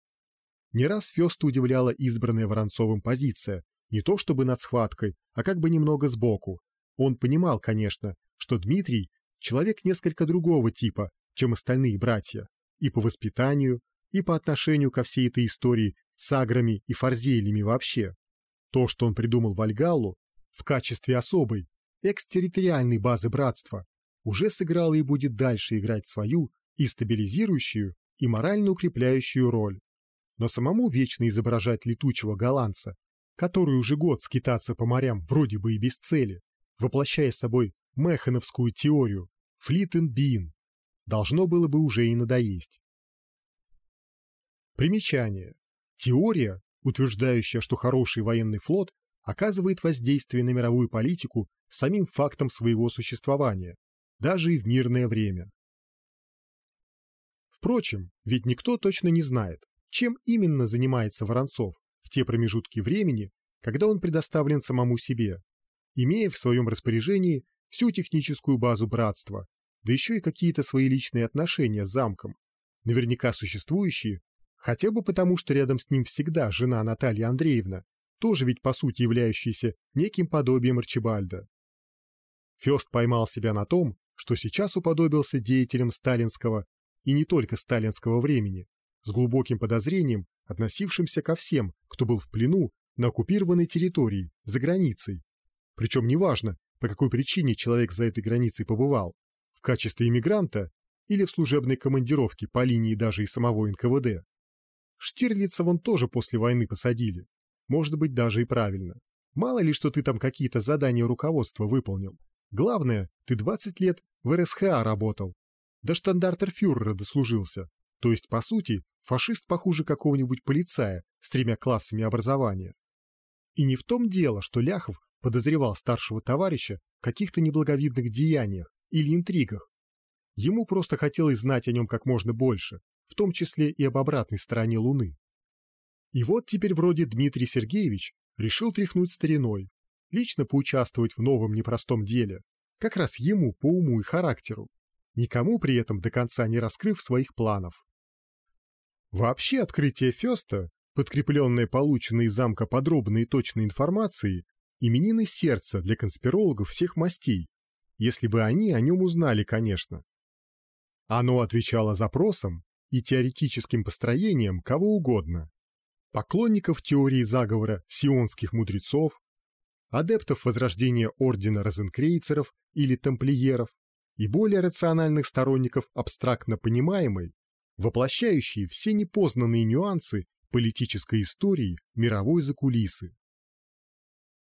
[SPEAKER 1] Не раз Фёста удивляла избранная Воронцовым позиция, не то чтобы над схваткой, а как бы немного сбоку. Он понимал, конечно, что Дмитрий человек несколько другого типа, чем остальные братья, и по воспитанию, и по отношению ко всей этой истории с аграми и фарзелями вообще. То, что он придумал Вальгаллу в качестве особой, экстерриториальной базы братства, уже сыграло и будет дальше играть свою и стабилизирующую, и морально укрепляющую роль. Но самому вечно изображать летучего голландца, который уже год скитаться по морям вроде бы и без цели, воплощая собой механовскую теорию «флит and бин», должно было бы уже и надоесть. Примечание. Теория, утверждающая, что хороший военный флот оказывает воздействие на мировую политику самим фактом своего существования, даже и в мирное время. Впрочем, ведь никто точно не знает, чем именно занимается Воронцов в те промежутки времени, когда он предоставлен самому себе, имея в своем распоряжении всю техническую базу братства, да еще и какие-то свои личные отношения с замком, наверняка существующие, хотя бы потому, что рядом с ним всегда жена Наталья Андреевна, тоже ведь по сути являющаяся неким подобием Арчибальда. Фёст поймал себя на том, что сейчас уподобился деятелям сталинского и не только сталинского времени, с глубоким подозрением, относившимся ко всем, кто был в плену на оккупированной территории, за границей. Причем неважно, по какой причине человек за этой границей побывал, в качестве иммигранта или в служебной командировке по линии даже и самого НКВД. Штирлица вон тоже после войны посадили. Может быть, даже и правильно. Мало ли, что ты там какие-то задания руководства выполнил. Главное, ты 20 лет в РСХА работал. До штандартер-фюрера дослужился. То есть, по сути, фашист похуже какого-нибудь полицая с тремя классами образования. И не в том дело, что Ляхов подозревал старшего товарища в каких-то неблаговидных деяниях или интригах. Ему просто хотелось знать о нем как можно больше, в том числе и об обратной стороне Луны. И вот теперь вроде Дмитрий Сергеевич решил тряхнуть стариной, лично поучаствовать в новом непростом деле, как раз ему по уму и характеру, никому при этом до конца не раскрыв своих планов. Вообще открытие Феста, подкрепленное полученной из замка подробной и точной информацией, именины сердца для конспирологов всех мастей, если бы они о нем узнали, конечно. Оно отвечало запросам и теоретическим построениям кого угодно. Поклонников теории заговора сионских мудрецов, адептов возрождения ордена розенкрейцеров или тамплиеров и более рациональных сторонников абстрактно понимаемой, воплощающей все непознанные нюансы политической истории мировой закулисы.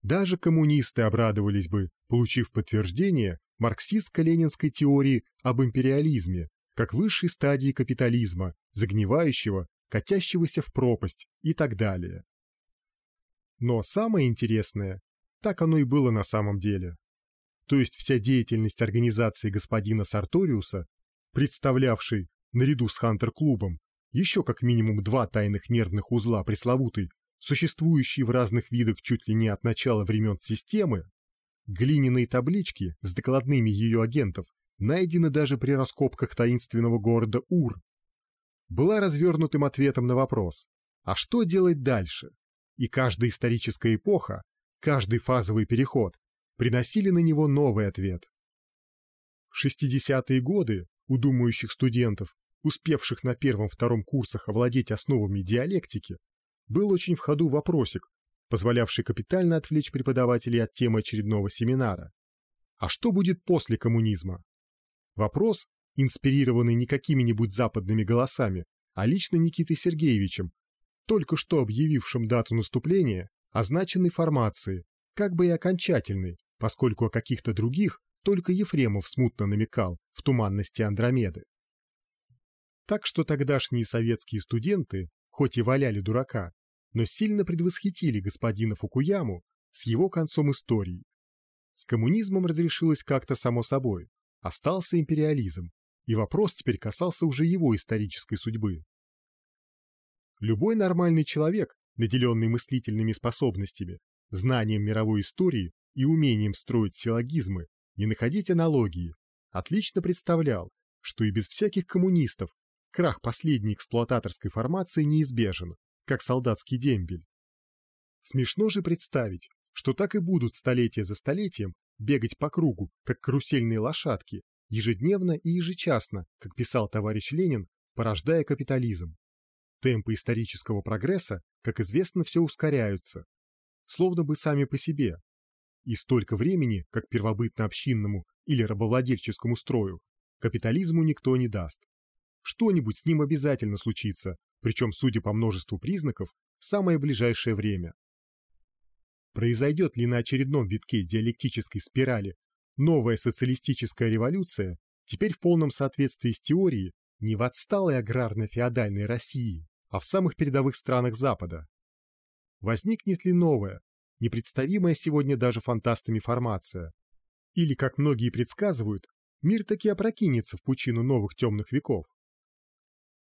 [SPEAKER 1] Даже коммунисты обрадовались бы, получив подтверждение марксистско-ленинской теории об империализме как высшей стадии капитализма, загнивающего, катящегося в пропасть и так далее. Но самое интересное, так оно и было на самом деле. То есть вся деятельность организации господина Сарториуса, представлявшей, наряду с Хантер-клубом, еще как минимум два тайных нервных узла пресловутой, существующие в разных видах чуть ли не от начала времен системы, глиняные таблички с докладными ее агентов найдены даже при раскопках таинственного города Ур, была развернутым ответом на вопрос «А что делать дальше?» И каждая историческая эпоха, каждый фазовый переход приносили на него новый ответ. В 60-е годы у думающих студентов, успевших на первом-втором курсах овладеть основами диалектики, был очень в ходу вопросик, позволявший капитально отвлечь преподавателей от темы очередного семинара. А что будет после коммунизма? Вопрос, инспирированный не какими-нибудь западными голосами, а лично Никитой Сергеевичем, только что объявившим дату наступления означенной формации, как бы и окончательной, поскольку о каких-то других только Ефремов смутно намекал в туманности Андромеды. Так что тогдашние советские студенты, хоть и валяли дурака, но сильно предвосхитили господина Фукуяму с его концом истории. С коммунизмом разрешилось как-то само собой, остался империализм, и вопрос теперь касался уже его исторической судьбы. Любой нормальный человек, наделенный мыслительными способностями, знанием мировой истории и умением строить силлогизмы и находить аналогии, отлично представлял, что и без всяких коммунистов крах последней эксплуататорской формации неизбежен, как солдатский дембель. Смешно же представить, что так и будут столетия за столетием бегать по кругу, как карусельные лошадки, ежедневно и ежечасно, как писал товарищ Ленин, порождая капитализм. Темпы исторического прогресса, как известно, все ускоряются, словно бы сами по себе. И столько времени, как первобытно-общинному или рабовладельческому строю, капитализму никто не даст. Что-нибудь с ним обязательно случится, причем, судя по множеству признаков, в самое ближайшее время. Произойдет ли на очередном витке диалектической спирали новая социалистическая революция, теперь в полном соответствии с теорией, не в отсталой аграрно-феодальной России, а в самых передовых странах Запада? Возникнет ли новая, непредставимая сегодня даже фантастами формация? Или, как многие предсказывают, мир таки опрокинется в пучину новых темных веков?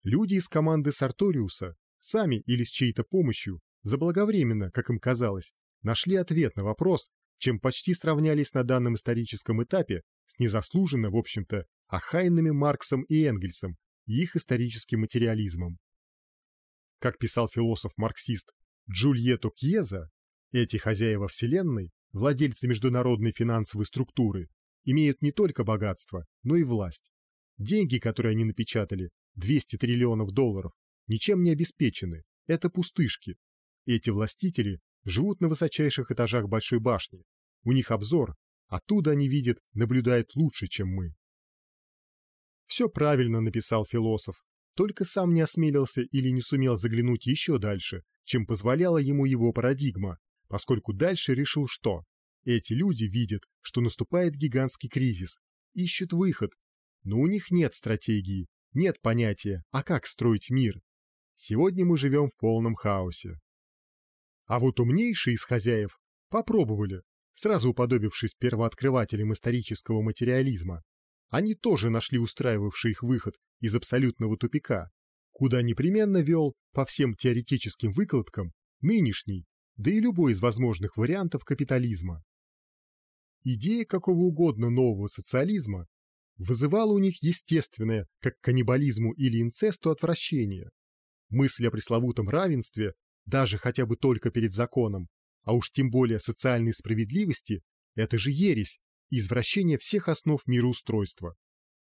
[SPEAKER 1] Люди из команды Сарториуса, сами или с чьей-то помощью, заблаговременно, как им казалось, нашли ответ на вопрос, чем почти сравнялись на данном историческом этапе с незаслуженно, в общем-то, охайными Марксом и Энгельсом и их историческим материализмом. Как писал философ-марксист Джульетто Кьеза, эти хозяева Вселенной, владельцы международной финансовой структуры, имеют не только богатство, но и власть. Деньги, которые они напечатали, 200 триллионов долларов, ничем не обеспечены, это пустышки. Эти властители живут на высочайших этажах большой башни. У них обзор, оттуда они видят, наблюдают лучше, чем мы. Все правильно написал философ, только сам не осмелился или не сумел заглянуть еще дальше, чем позволяла ему его парадигма, поскольку дальше решил что? Эти люди видят, что наступает гигантский кризис, ищут выход, но у них нет стратегии, нет понятия, а как строить мир. Сегодня мы живем в полном хаосе. А вот умнейшие из хозяев попробовали, сразу уподобившись первооткрывателям исторического материализма. Они тоже нашли устраивавший их выход из абсолютного тупика, куда непременно вел по всем теоретическим выкладкам нынешний, да и любой из возможных вариантов капитализма. Идея какого угодно нового социализма вызывала у них естественное, как каннибализму или инцесту, отвращение. Мысль о пресловутом равенстве, даже хотя бы только перед законом, а уж тем более социальной справедливости, это же ересь, извращение всех основ мироустройства.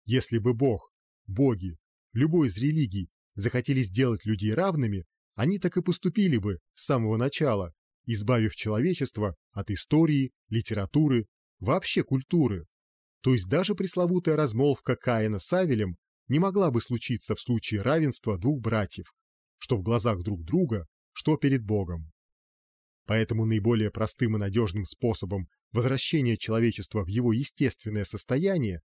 [SPEAKER 1] Если бы Бог, боги, любой из религий захотели сделать людей равными, они так и поступили бы с самого начала, избавив человечество от истории, литературы, вообще культуры. То есть даже пресловутая размолвка Каина с Авелем не могла бы случиться в случае равенства двух братьев, что в глазах друг друга, что перед Богом. Поэтому наиболее простым и надежным способом возвращения человечества в его естественное состояние,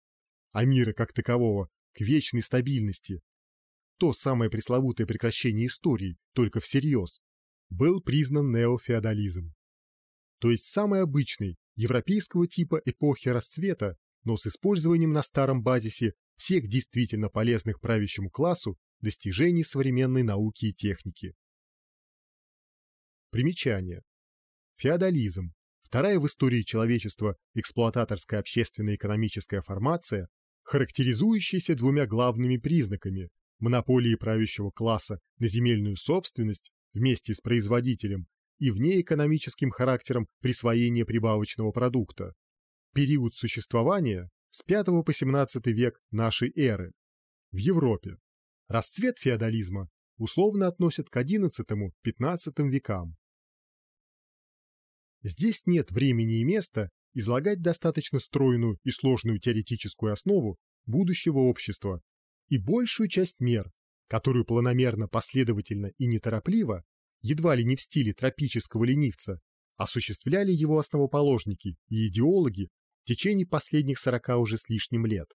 [SPEAKER 1] а мира как такового к вечной стабильности, то самое пресловутое прекращение истории, только всерьез, был признан неофеодализм. То есть самый обычный, европейского типа эпохи расцвета, но с использованием на старом базисе всех действительно полезных правящему классу достижений современной науки и техники. Примечание. Феодализм – вторая в истории человечества эксплуататорская общественно-экономическая формация, характеризующаяся двумя главными признаками – монополией правящего класса на земельную собственность вместе с производителем и внеэкономическим характером присвоения прибавочного продукта. Период существования с 5 по 17 век нашей эры. В Европе. Расцвет феодализма условно относят к XI-XV векам. Здесь нет времени и места излагать достаточно стройную и сложную теоретическую основу будущего общества и большую часть мер, которую планомерно, последовательно и неторопливо, едва ли не в стиле тропического ленивца, осуществляли его основоположники и идеологи в течение последних сорока уже с лишним лет.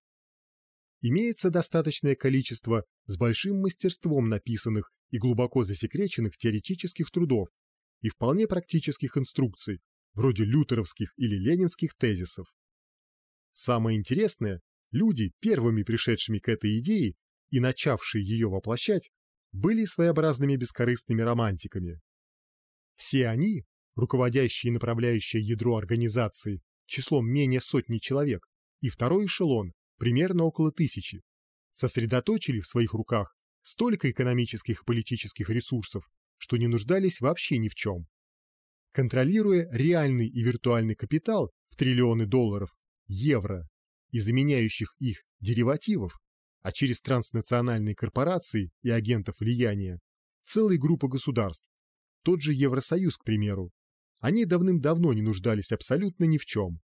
[SPEAKER 1] Имеется достаточное количество с большим мастерством написанных и глубоко засекреченных теоретических трудов и вполне практических инструкций, вроде лютеровских или ленинских тезисов. Самое интересное, люди, первыми пришедшими к этой идее и начавшие ее воплощать, были своеобразными бескорыстными романтиками. Все они, руководящие и направляющие ядро организации числом менее сотни человек, и второй эшелон, примерно около тысячи, сосредоточили в своих руках столько экономических и политических ресурсов, что не нуждались вообще ни в чем. Контролируя реальный и виртуальный капитал в триллионы долларов, евро и заменяющих их деривативов, а через транснациональные корпорации и агентов влияния, целая группа государств, тот же Евросоюз, к примеру, они давным-давно не нуждались абсолютно ни в чем.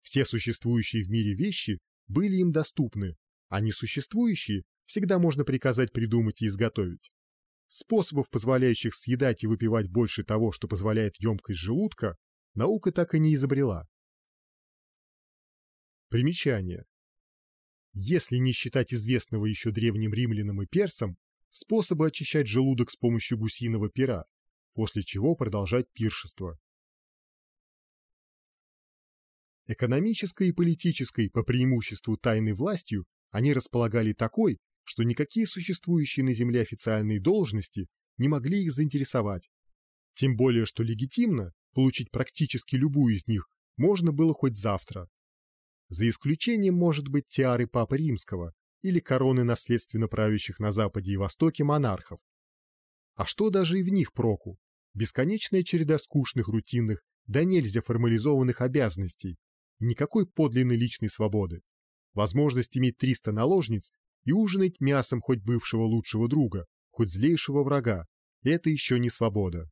[SPEAKER 1] Все существующие в мире вещи были им доступны, а несуществующие всегда можно приказать придумать и изготовить. Способов, позволяющих съедать и выпивать больше того, что позволяет емкость желудка, наука так и не изобрела. Примечание. Если не считать известного еще древним римлянам и персам способа очищать желудок с помощью гусиного пера, после чего продолжать пиршество. Экономической и политической по преимуществу тайной властью они располагали такой, что никакие существующие на Земле официальные должности не могли их заинтересовать. Тем более, что легитимно получить практически любую из них можно было хоть завтра. За исключением, может быть, тиары Папы Римского или короны наследственно правящих на Западе и Востоке монархов. А что даже и в них проку? Бесконечная череда скучных, рутинных, да нельзя формализованных обязанностей, никакой подлинной личной свободы. Возможность иметь 300 наложниц и ужинать мясом хоть бывшего лучшего друга, хоть злейшего врага – это еще не свобода.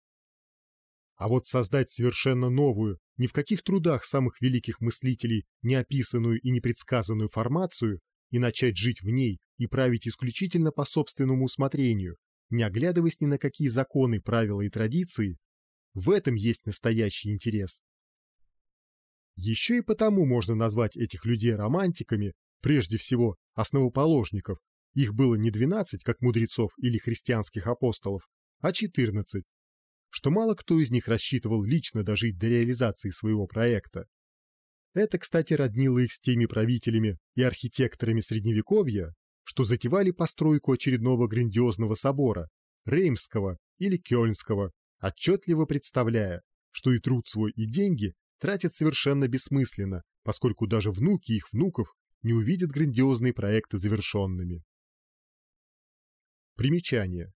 [SPEAKER 1] А вот создать совершенно новую, ни в каких трудах самых великих мыслителей не описанную и не предсказанную формацию и начать жить в ней и править исключительно по собственному усмотрению, не оглядываясь ни на какие законы, правила и традиции, в этом есть настоящий интерес. Еще и потому можно назвать этих людей романтиками, прежде всего основоположников. Их было не 12, как мудрецов или христианских апостолов, а 14, что мало кто из них рассчитывал лично дожить до реализации своего проекта. Это, кстати, роднило их с теми правителями и архитекторами Средневековья, что затевали постройку очередного грандиозного собора, Реймского или Кёльнского, отчетливо представляя, что и труд свой, и деньги тратят совершенно бессмысленно, поскольку даже внуки их внуков не увидят грандиозные проекты завершенными. Примечание.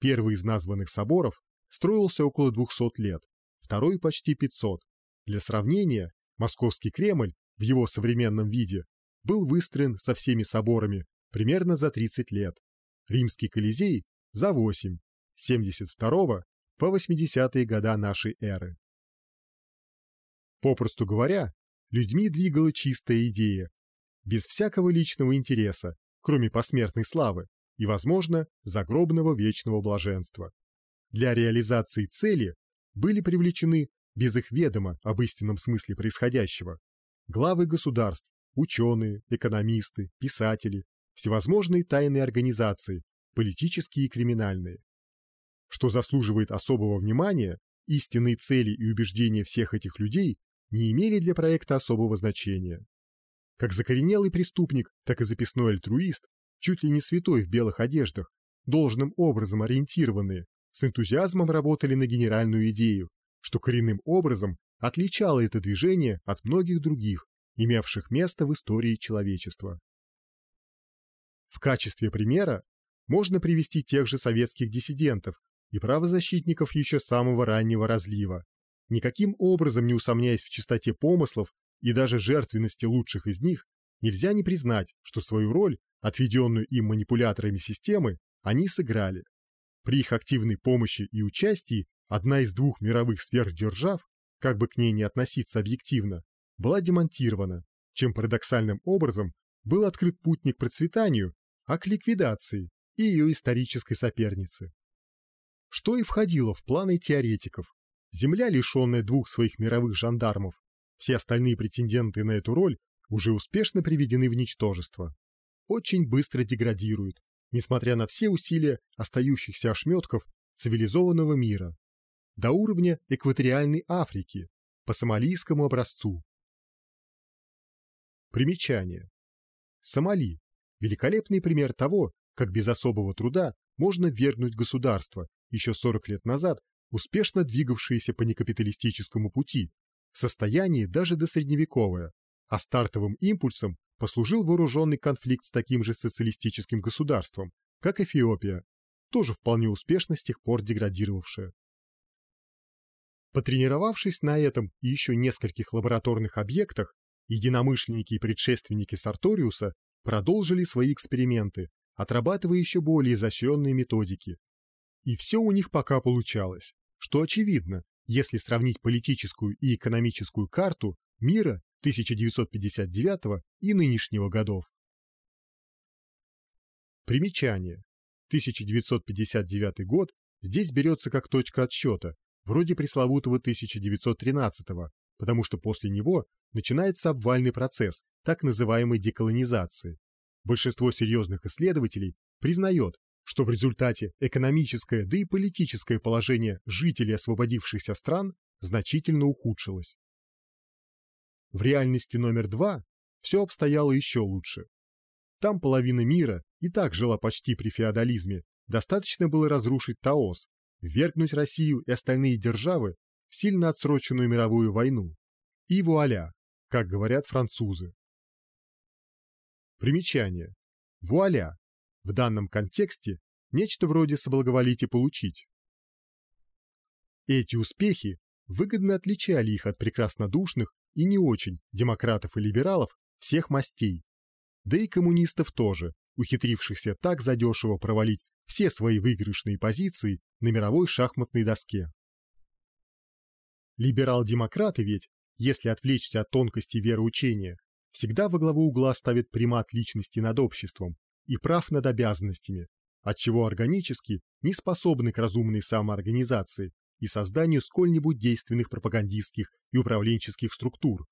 [SPEAKER 1] Первый из названных соборов строился около 200 лет, второй почти 500. Для сравнения, Московский Кремль в его современном виде был выстроен со всеми соборами примерно за 30 лет, Римский Колизей за 8, 72 по 80-е года нашей эры. Попросту говоря, людьми двигала чистая идея, без всякого личного интереса, кроме посмертной славы и, возможно, загробного вечного блаженства. Для реализации цели были привлечены, без их ведома об истинном смысле происходящего, главы государств, ученые, экономисты, писатели, всевозможные тайные организации, политические и криминальные. Что заслуживает особого внимания, истинные цели и убеждения всех этих людей не имели для проекта особого значения. Как закоренелый преступник, так и записной альтруист, чуть ли не святой в белых одеждах, должным образом ориентированные, с энтузиазмом работали на генеральную идею, что коренным образом отличало это движение от многих других, имевших место в истории человечества. В качестве примера можно привести тех же советских диссидентов и правозащитников еще самого раннего разлива, никаким образом не усомняясь в чистоте помыслов и даже жертвенности лучших из них, нельзя не признать, что свою роль, отведенную им манипуляторами системы, они сыграли. При их активной помощи и участии одна из двух мировых сверхдержав, как бы к ней не относиться объективно, была демонтирована, чем парадоксальным образом был открыт путь не к процветанию, а к ликвидации и ее исторической соперницы. Что и входило в планы теоретиков. Земля, лишенная двух своих мировых жандармов, все остальные претенденты на эту роль уже успешно приведены в ничтожество. Очень быстро деградируют, несмотря на все усилия остающихся ошметков цивилизованного мира, до уровня экваториальной Африки по сомалийскому образцу. Примечание. Сомали – великолепный пример того, как без особого труда можно вергнуть государство, еще 40 лет назад успешно двигавшееся по некапиталистическому пути, состоянии даже до средневековое, а стартовым импульсом послужил вооруженный конфликт с таким же социалистическим государством, как Эфиопия, тоже вполне успешно с тех пор деградировавшая. Потренировавшись на этом и еще нескольких лабораторных объектах, единомышленники и предшественники Сарториуса продолжили свои эксперименты, отрабатывая еще более изощренные методики. И все у них пока получалось, что очевидно, если сравнить политическую и экономическую карту мира 1959 и нынешнего годов. Примечание. 1959 год здесь берется как точка отсчета, вроде пресловутого 1913, потому что после него начинается обвальный процесс так называемой деколонизации. Большинство серьезных исследователей признает, что в результате экономическое, да и политическое положение жителей освободившихся стран значительно ухудшилось. В реальности номер два все обстояло еще лучше. Там половина мира и так жила почти при феодализме, достаточно было разрушить Таос, ввергнуть Россию и остальные державы в сильно отсроченную мировую войну. И вуаля, как говорят французы. Примечание. Вуаля. В данном контексте нечто вроде соблаговолить и получить. Эти успехи выгодно отличали их от прекраснодушных и не очень демократов и либералов всех мастей. Да и коммунистов тоже, ухитрившихся так задешево провалить все свои выигрышные позиции на мировой шахматной доске. Либерал-демократы ведь, если отвлечься от тонкости вероучения, всегда во главу угла ставят примат личности над обществом и прав над обязанностями, отчего органически не способны к разумной самоорганизации и созданию сколь-нибудь действенных пропагандистских и управленческих структур.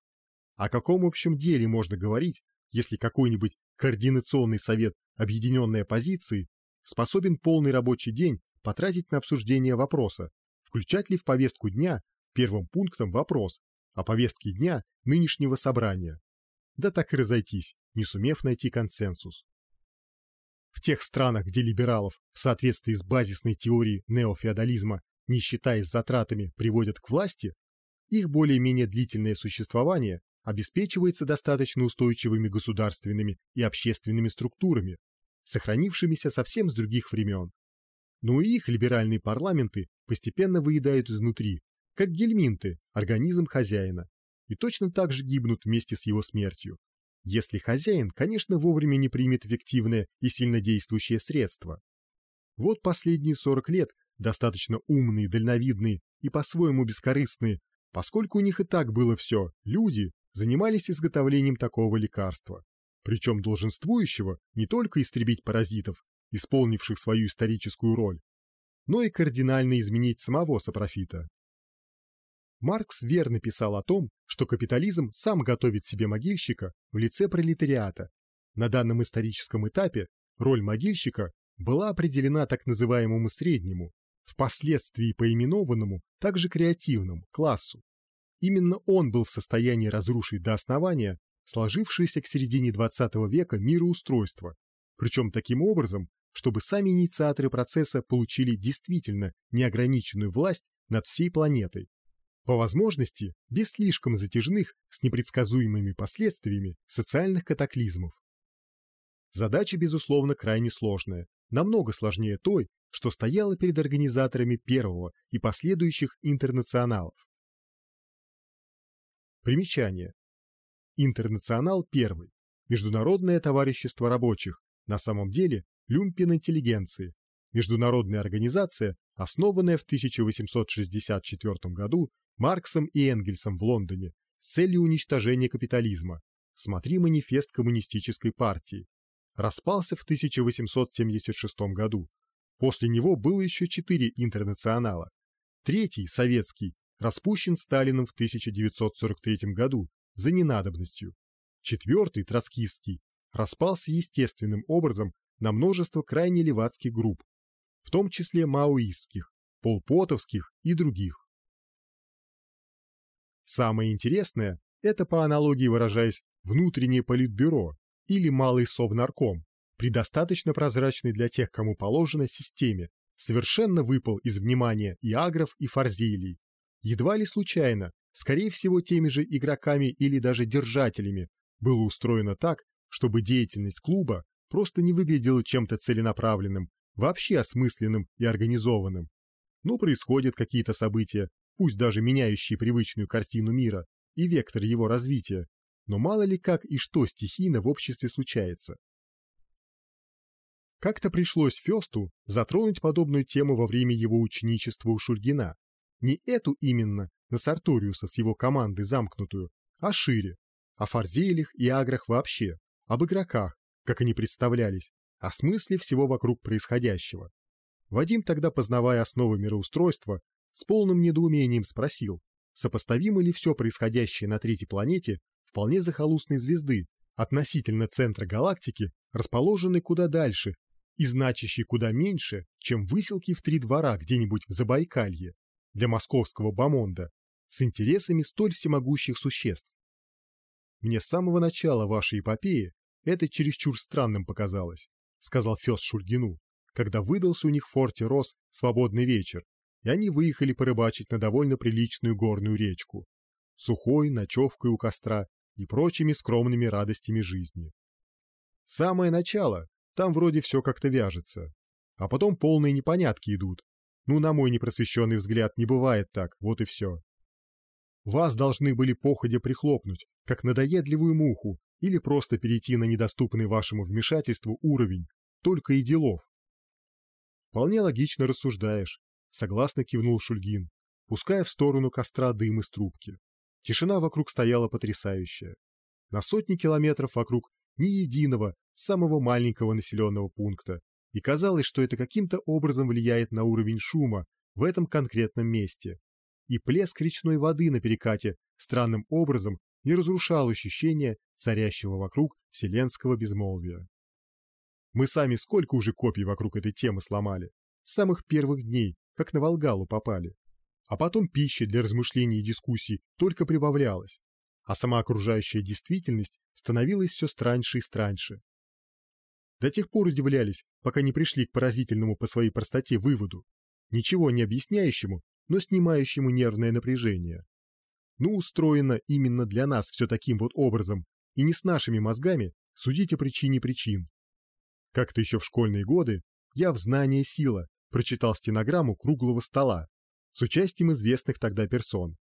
[SPEAKER 1] О каком общем деле можно говорить, если какой-нибудь координационный совет объединенной оппозиции способен полный рабочий день потратить на обсуждение вопроса, включать ли в повестку дня первым пунктом вопрос о повестке дня нынешнего собрания. Да так и разойтись, не сумев найти консенсус. В тех странах, где либералов в соответствии с базисной теорией неофеодализма, не считаясь затратами, приводят к власти, их более-менее длительное существование обеспечивается достаточно устойчивыми государственными и общественными структурами, сохранившимися совсем с других времен. Но и их либеральные парламенты постепенно выедают изнутри, как гельминты, организм хозяина, и точно так же гибнут вместе с его смертью. Если хозяин, конечно, вовремя не примет эффективное и сильнодействующее средство. Вот последние 40 лет достаточно умные, дальновидные и по-своему бескорыстные, поскольку у них и так было все, люди занимались изготовлением такого лекарства причем долженствующего не только истребить паразитов, исполнивших свою историческую роль, но и кардинально изменить самого сапрофита. Маркс верно писал о том, что капитализм сам готовит себе могильщика в лице пролетариата. На данном историческом этапе роль могильщика была определена так называемому среднему, впоследствии поименованному также креативному классу. Именно он был в состоянии разрушить до основания сложившееся к середине XX века мироустройство, причем таким образом, чтобы сами инициаторы процесса получили действительно неограниченную власть над всей планетой, по возможности без слишком затяжных с непредсказуемыми последствиями социальных катаклизмов. Задача, безусловно, крайне сложная, намного сложнее той, что стояла перед организаторами первого и последующих интернационалов. Примечание. Интернационал первый, Международное товарищество рабочих, на самом деле люмпен интеллигенции, международная организация, основанная в 1864 году Марксом и Энгельсом в Лондоне с целью уничтожения капитализма. Смотри манифест коммунистической партии. Распался в 1876 году. После него было еще четыре интернационала. Третий, советский, распущен Сталиным в 1943 году за ненадобностью. Четвертый, троцкистский, распался естественным образом на множество крайне левацких групп, в том числе маоистских, полпотовских и других. Самое интересное – это, по аналогии выражаясь, внутреннее политбюро или малый совнарком при достаточно прозрачной для тех, кому положено, системе, совершенно выпал из внимания и агров, и фарзелий. Едва ли случайно, скорее всего теми же игроками или даже держателями, было устроено так, чтобы деятельность клуба просто не выглядела чем-то целенаправленным, вообще осмысленным и организованным. Но происходят какие-то события, пусть даже меняющие привычную картину мира и вектор его развития, но мало ли как и что стихийно в обществе случается. Как-то пришлось Фёсту затронуть подобную тему во время его ученичества у Шульгина. Не эту именно, на Сарториуса с его командой замкнутую, а шире, о фарзелях и аграх вообще, об игроках, как они представлялись, о смысле всего вокруг происходящего. Вадим тогда, познавая основы мироустройства, с полным недоумением спросил, сопоставимо ли все происходящее на третьей планете вполне захолустной звезды относительно центра галактики, расположенной куда дальше и значащей куда меньше, чем выселки в три двора где-нибудь в Забайкалье для московского бомонда, с интересами столь всемогущих существ. Мне с самого начала вашей эпопеи это чересчур странным показалось, сказал Фёс Шульгину, когда выдался у них в форте Рос свободный вечер, и они выехали порыбачить на довольно приличную горную речку, сухой, ночевкой у костра и прочими скромными радостями жизни. Самое начало, там вроде все как-то вяжется, а потом полные непонятки идут. Ну, на мой непросвещенный взгляд, не бывает так, вот и все. Вас должны были походя прихлопнуть, как надоедливую муху, или просто перейти на недоступный вашему вмешательству уровень, только и делов. Вполне логично рассуждаешь, согласно кивнул Шульгин, пуская в сторону костра дым из трубки. Тишина вокруг стояла потрясающая. На сотни километров вокруг ни единого, самого маленького населенного пункта, и казалось, что это каким-то образом влияет на уровень шума в этом конкретном месте и плеск речной воды на перекате странным образом не разрушал ощущение царящего вокруг вселенского безмолвия. Мы сами сколько уже копий вокруг этой темы сломали, с самых первых дней, как на Волгалу попали. А потом пища для размышлений и дискуссий только прибавлялась, а сама окружающая действительность становилась все страньше и страньше. До тех пор удивлялись, пока не пришли к поразительному по своей простоте выводу, ничего не объясняющему, но снимающему нервное напряжение. Ну, устроено именно для нас все таким вот образом, и не с нашими мозгами судить о причине причин. Как-то еще в школьные годы я в «Знание сила» прочитал стенограмму круглого стола с участием известных тогда персон.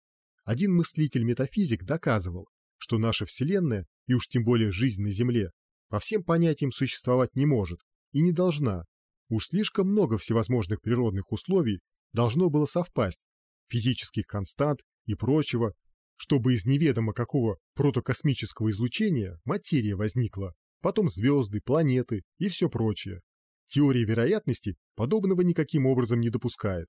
[SPEAKER 1] Один мыслитель-метафизик доказывал, что наша Вселенная, и уж тем более жизнь на Земле, по всем понятиям существовать не может и не должна. Уж слишком много всевозможных природных условий должно было совпасть, физических констант и прочего, чтобы из неведомо какого протокосмического излучения материя возникла, потом звезды, планеты и все прочее. Теория вероятности подобного никаким образом не допускает.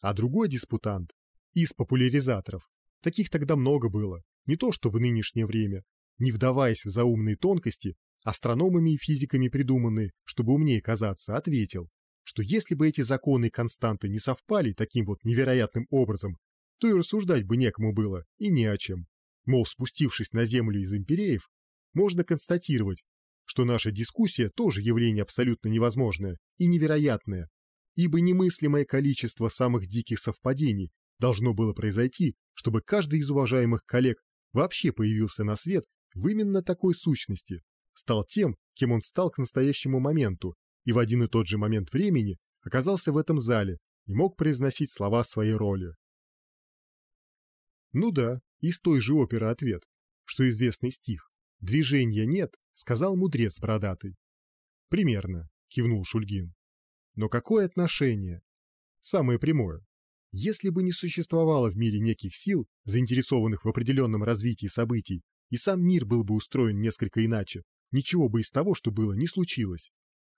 [SPEAKER 1] А другой диспутант, из популяризаторов, таких тогда много было, не то что в нынешнее время, не вдаваясь в заумные тонкости, астрономами и физиками придуманные, чтобы умнее казаться, ответил, что если бы эти законы и константы не совпали таким вот невероятным образом, то и рассуждать бы некому было, и не о чем. Мол, спустившись на Землю из империев, можно констатировать, что наша дискуссия тоже явление абсолютно невозможное и невероятное, ибо немыслимое количество самых диких совпадений должно было произойти, чтобы каждый из уважаемых коллег вообще появился на свет в именно такой сущности, стал тем, кем он стал к настоящему моменту, и в один и тот же момент времени оказался в этом зале и мог произносить слова своей роли. Ну да, из той же оперы ответ, что известный стих «Движения нет», сказал мудрец бородатый. Примерно, кивнул Шульгин. Но какое отношение? Самое прямое. Если бы не существовало в мире неких сил, заинтересованных в определенном развитии событий, и сам мир был бы устроен несколько иначе, ничего бы из того, что было, не случилось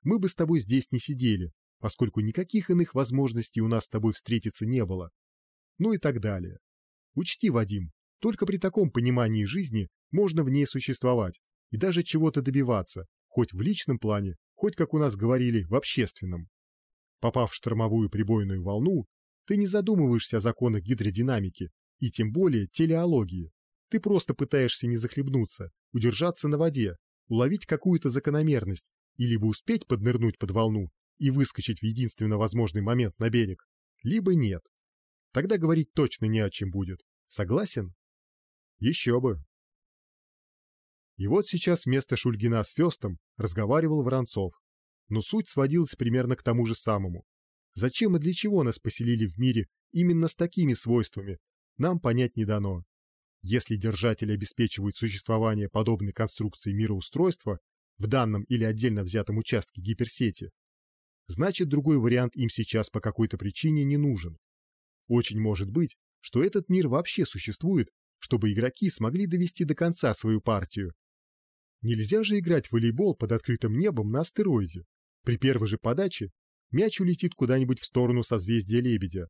[SPEAKER 1] мы бы с тобой здесь не сидели, поскольку никаких иных возможностей у нас с тобой встретиться не было. Ну и так далее. Учти, Вадим, только при таком понимании жизни можно в ней существовать и даже чего-то добиваться, хоть в личном плане, хоть, как у нас говорили, в общественном. Попав в штормовую прибойную волну, ты не задумываешься о законах гидродинамики и тем более телеологии. Ты просто пытаешься не захлебнуться, удержаться на воде, уловить какую-то закономерность и либо успеть поднырнуть под волну и выскочить в единственно возможный момент на берег, либо нет. Тогда говорить точно не о чем будет. Согласен? Еще бы. И вот сейчас вместо Шульгина с Фестом разговаривал Воронцов. Но суть сводилась примерно к тому же самому. Зачем и для чего нас поселили в мире именно с такими свойствами, нам понять не дано. Если держатели обеспечивают существование подобной конструкции мироустройства, в данном или отдельно взятом участке гиперсети, значит другой вариант им сейчас по какой-то причине не нужен. Очень может быть, что этот мир вообще существует, чтобы игроки смогли довести до конца свою партию. Нельзя же играть в волейбол под открытым небом на астероиде. При первой же подаче мяч улетит куда-нибудь в сторону созвездия Лебедя.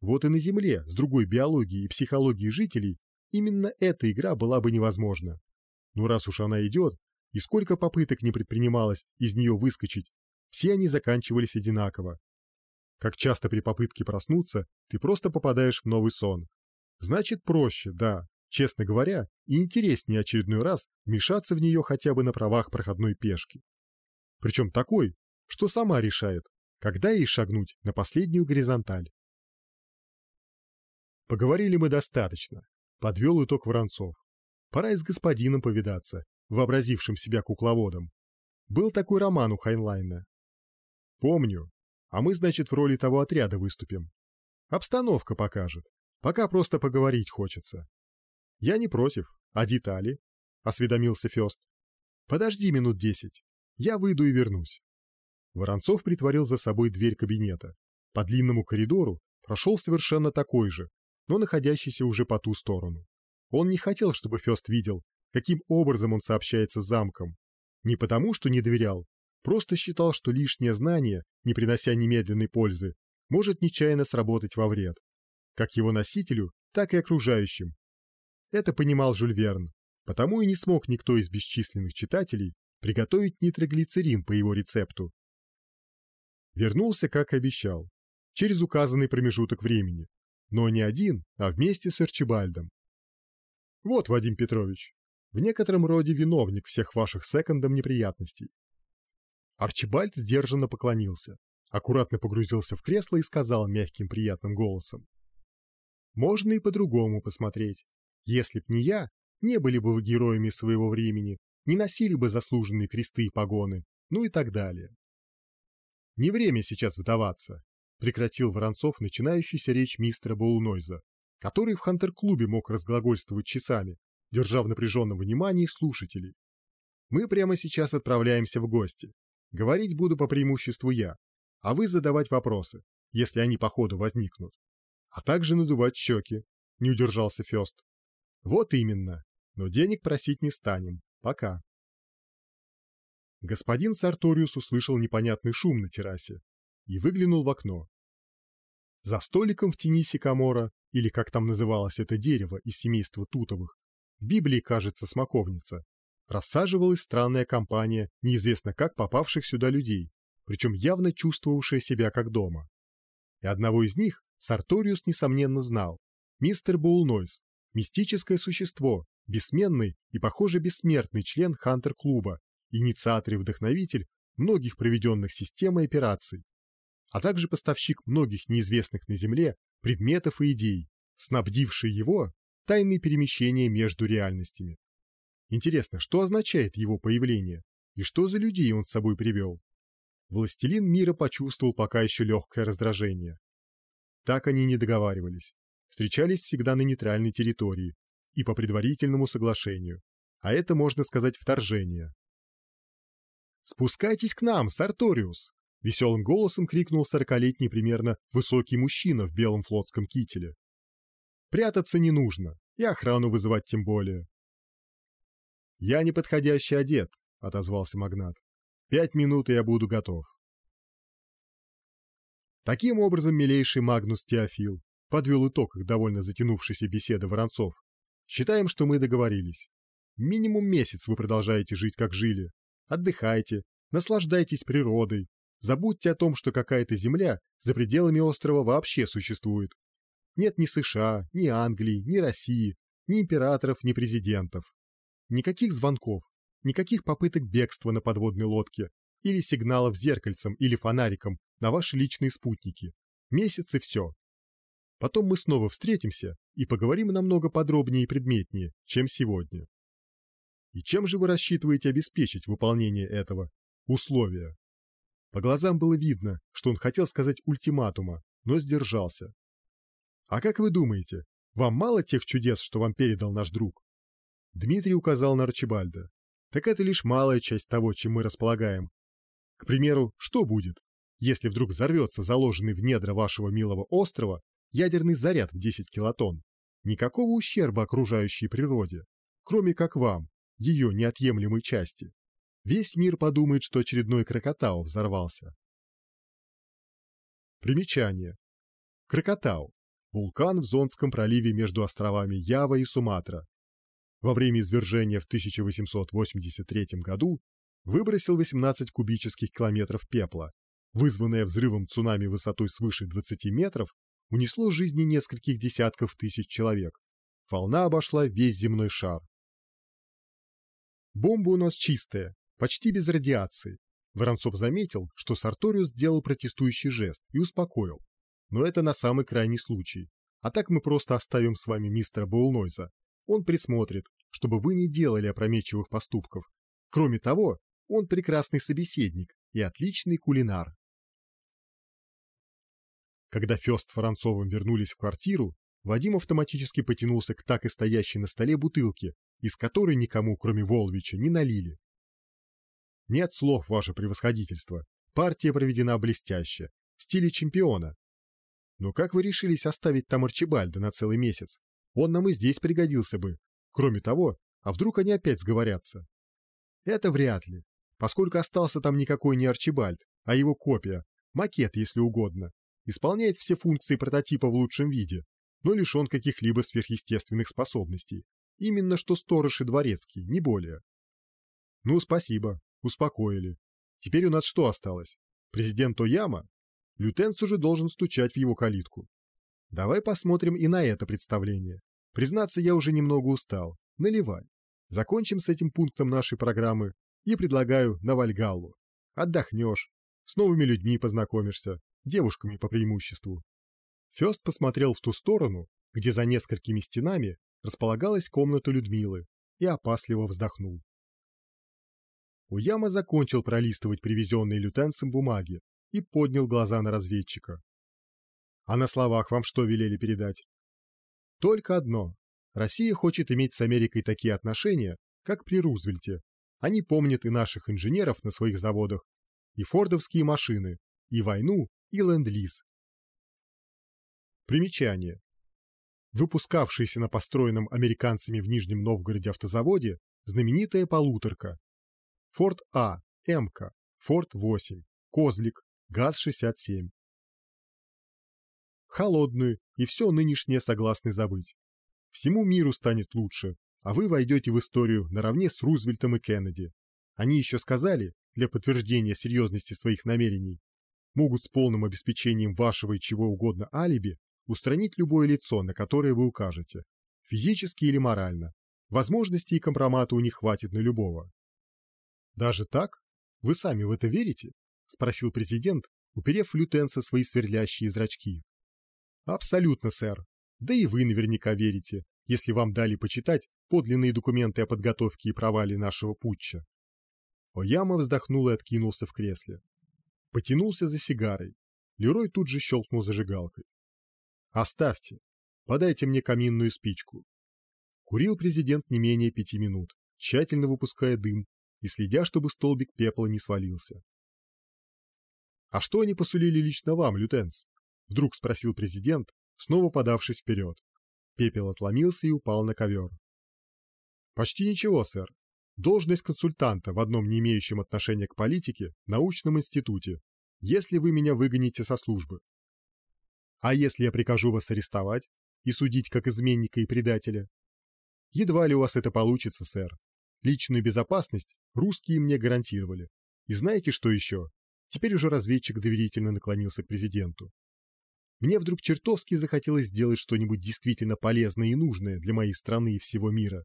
[SPEAKER 1] Вот и на Земле, с другой биологией и психологией жителей, именно эта игра была бы невозможна. Но раз уж она идет, и сколько попыток не предпринималось из нее выскочить, все они заканчивались одинаково. Как часто при попытке проснуться, ты просто попадаешь в новый сон. Значит, проще, да, честно говоря, и интереснее очередной раз вмешаться в нее хотя бы на правах проходной пешки. Причем такой, что сама решает, когда ей шагнуть на последнюю горизонталь. Поговорили мы достаточно, подвел итог Воронцов. Пора и с господином повидаться вообразившим себя кукловодом. Был такой роман у Хайнлайна. Помню. А мы, значит, в роли того отряда выступим. Обстановка покажет. Пока просто поговорить хочется. Я не против. А детали? Осведомился Фест. Подожди минут десять. Я выйду и вернусь. Воронцов притворил за собой дверь кабинета. По длинному коридору прошел совершенно такой же, но находящийся уже по ту сторону. Он не хотел, чтобы Фест видел, каким образом он сообщается с замком. Не потому, что не доверял, просто считал, что лишнее знание, не принося немедленной пользы, может нечаянно сработать во вред. Как его носителю, так и окружающим. Это понимал Жюль Верн, потому и не смог никто из бесчисленных читателей приготовить нитроглицерин по его рецепту. Вернулся, как и обещал, через указанный промежуток времени, но не один, а вместе с Арчибальдом. Вот, Вадим Петрович, в некотором роде виновник всех ваших секондом неприятностей. Арчибальд сдержанно поклонился, аккуратно погрузился в кресло и сказал мягким приятным голосом. Можно и по-другому посмотреть. Если б не я, не были бы вы героями своего времени, не носили бы заслуженные кресты и погоны, ну и так далее. Не время сейчас вдаваться, прекратил Воронцов начинающийся речь мистера Боулнойза, который в Хантер-клубе мог разглагольствовать часами, держа в напряженном внимании слушателей. Мы прямо сейчас отправляемся в гости. Говорить буду по преимуществу я, а вы задавать вопросы, если они по ходу возникнут. А также надувать щеки, не удержался Фест. Вот именно, но денег просить не станем, пока. Господин Сарториус услышал непонятный шум на террасе и выглянул в окно. За столиком в тени сикамора, или как там называлось это дерево из семейства тутовых, в Библии, кажется, смоковница, рассаживалась странная компания неизвестно как попавших сюда людей, причем явно чувствовавшая себя как дома. И одного из них Сарториус, несомненно, знал. Мистер Боулнойс, мистическое существо, бессменный и, похоже, бессмертный член Хантер-клуба, инициатор и вдохновитель многих проведенных систем и операций, а также поставщик многих неизвестных на Земле предметов и идей, снабдивший его тайные перемещения между реальностями. Интересно, что означает его появление и что за людей он с собой привел? Властелин мира почувствовал пока еще легкое раздражение. Так они не договаривались, встречались всегда на нейтральной территории и по предварительному соглашению, а это, можно сказать, вторжение. «Спускайтесь к нам, Сарториус!» — веселым голосом крикнул сорокалетний примерно высокий мужчина в белом флотском кителе. «Прятаться не нужно, и охрану вызывать тем более». «Я неподходящий одет», — отозвался магнат. «Пять минут, и я буду готов». Таким образом, милейший Магнус Теофил подвел итог их довольно затянувшейся беседы Воронцов. «Считаем, что мы договорились. Минимум месяц вы продолжаете жить, как жили. Отдыхайте, наслаждайтесь природой, Забудьте о том, что какая-то земля за пределами острова вообще существует. Нет ни США, ни Англии, ни России, ни императоров, ни президентов. Никаких звонков, никаких попыток бегства на подводной лодке или сигналов зеркальцем или фонариком на ваши личные спутники. Месяц и все. Потом мы снова встретимся и поговорим намного подробнее и предметнее, чем сегодня. И чем же вы рассчитываете обеспечить выполнение этого условия? По глазам было видно, что он хотел сказать ультиматума, но сдержался. «А как вы думаете, вам мало тех чудес, что вам передал наш друг?» Дмитрий указал на Арчибальда. «Так это лишь малая часть того, чем мы располагаем. К примеру, что будет, если вдруг взорвется заложенный в недра вашего милого острова ядерный заряд в 10 килотонн? Никакого ущерба окружающей природе, кроме как вам, ее неотъемлемой части. Весь мир подумает, что очередной крокотау взорвался. Примечание. Крокотау. Вулкан в Зонском проливе между островами Ява и Суматра. Во время извержения в 1883 году выбросил 18 кубических километров пепла. Вызванное взрывом цунами высотой свыше 20 метров, унесло жизни нескольких десятков тысяч человек. Волна обошла весь земной шар. Бомба у нас чистая, почти без радиации. Воронцов заметил, что Сарториус сделал протестующий жест и успокоил. Но это на самый крайний случай. А так мы просто оставим с вами мистера Боулнойза. Он присмотрит, чтобы вы не делали опрометчивых поступков. Кроме того, он прекрасный собеседник и отличный кулинар. Когда Фёст с Воронцовым вернулись в квартиру, Вадим автоматически потянулся к так и стоящей на столе бутылке, из которой никому, кроме Воловича, не налили. Нет слов, ваше превосходительство. Партия проведена блестяще, в стиле чемпиона. Но как вы решились оставить там Арчибальда на целый месяц? Он нам и здесь пригодился бы. Кроме того, а вдруг они опять сговорятся? Это вряд ли, поскольку остался там никакой не Арчибальд, а его копия, макет, если угодно, исполняет все функции прототипа в лучшем виде, но лишен каких-либо сверхъестественных способностей. Именно что сторож и дворецкий, не более. Ну, спасибо, успокоили. Теперь у нас что осталось? Президент Ояма? Лютенс уже должен стучать в его калитку. Давай посмотрим и на это представление. Признаться, я уже немного устал. Наливай. Закончим с этим пунктом нашей программы и предлагаю на Вальгаллу. Отдохнешь, с новыми людьми познакомишься, девушками по преимуществу. Фест посмотрел в ту сторону, где за несколькими стенами располагалась комната Людмилы, и опасливо вздохнул. Уяма закончил пролистывать привезенные лютенцем бумаги и поднял глаза на разведчика. «А на словах вам что велели передать?» «Только одно. Россия хочет иметь с Америкой такие отношения, как при Рузвельте. Они помнят и наших инженеров на своих заводах, и фордовские машины, и войну, и ленд-лиз. Примечание. Выпускавшаяся на построенном американцами в Нижнем Новгороде автозаводе знаменитая полуторка. Форд А, МК, Форд 8, Козлик, ГАЗ-67. Холодную и все нынешнее согласны забыть. Всему миру станет лучше, а вы войдете в историю наравне с Рузвельтом и Кеннеди. Они еще сказали, для подтверждения серьезности своих намерений, могут с полным обеспечением вашего и чего угодно алиби устранить любое лицо, на которое вы укажете, физически или морально. Возможностей и компромата у них хватит на любого. Даже так? Вы сами в это верите? Спросил президент, уперев в лютенса свои сверлящие зрачки. Абсолютно, сэр. Да и вы наверняка верите, если вам дали почитать подлинные документы о подготовке и провале нашего путча. Ояма вздохнул и откинулся в кресле. Потянулся за сигарой. Лерой тут же щелкнул зажигалкой. «Оставьте. Подайте мне каминную спичку». Курил президент не менее пяти минут, тщательно выпуская дым и следя, чтобы столбик пепла не свалился. «А что они посулили лично вам, лютенс?» — вдруг спросил президент, снова подавшись вперед. Пепел отломился и упал на ковер. «Почти ничего, сэр. Должность консультанта в одном не имеющем отношения к политике научном институте, если вы меня выгоните со службы. А если я прикажу вас арестовать и судить как изменника и предателя? Едва ли у вас это получится, сэр. Личную безопасность русские мне гарантировали. И знаете, что еще? Теперь уже разведчик доверительно наклонился к президенту. Мне вдруг чертовски захотелось сделать что-нибудь действительно полезное и нужное для моей страны и всего мира.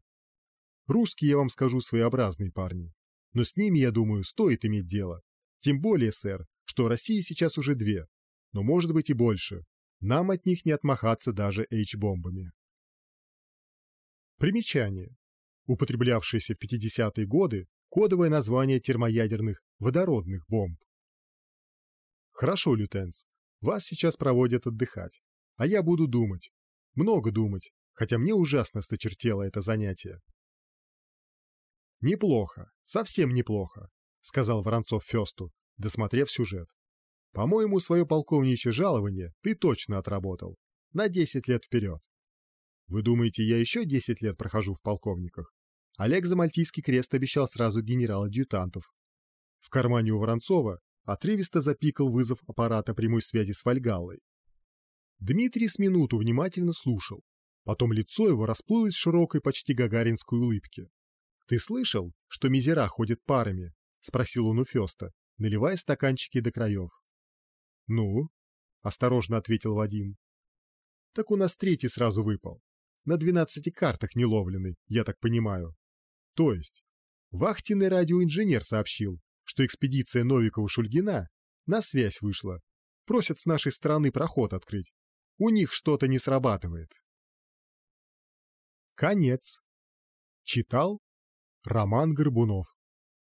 [SPEAKER 1] Русские, я вам скажу, своеобразные парни. Но с ними, я думаю, стоит иметь дело. Тем более, сэр, что России сейчас уже две, но может быть и больше. Нам от них не отмахаться даже H-бомбами. Примечание. Употреблявшееся в 50-е годы кодовое название термоядерных водородных бомб. Хорошо, лютенс, вас сейчас проводят отдыхать, а я буду думать. Много думать, хотя мне ужасно сточертело это занятие. Неплохо, совсем неплохо, сказал Воронцов Фесту, досмотрев сюжет. По-моему, свое полковничье жалование ты точно отработал. На 10 лет вперед. Вы думаете, я еще 10 лет прохожу в полковниках? Олег за Мальтийский крест обещал сразу генерал-адъютантов. В кармане у Воронцова отрывисто запикал вызов аппарата прямой связи с Вальгаллой. Дмитрий с минуту внимательно слушал. Потом лицо его расплылось в широкой, почти гагаринской улыбке. «Ты слышал, что мизера ходят парами?» — спросил он у Феста, наливая стаканчики до краев. «Ну?» — осторожно ответил Вадим. «Так у нас третий сразу выпал. На двенадцати картах не ловленный, я так понимаю. То есть, вахтенный радиоинженер сообщил, что экспедиция Новикова-Шульгина на связь вышла. Просят с нашей стороны проход открыть. У них что-то не срабатывает. Конец. Читал Роман Горбунов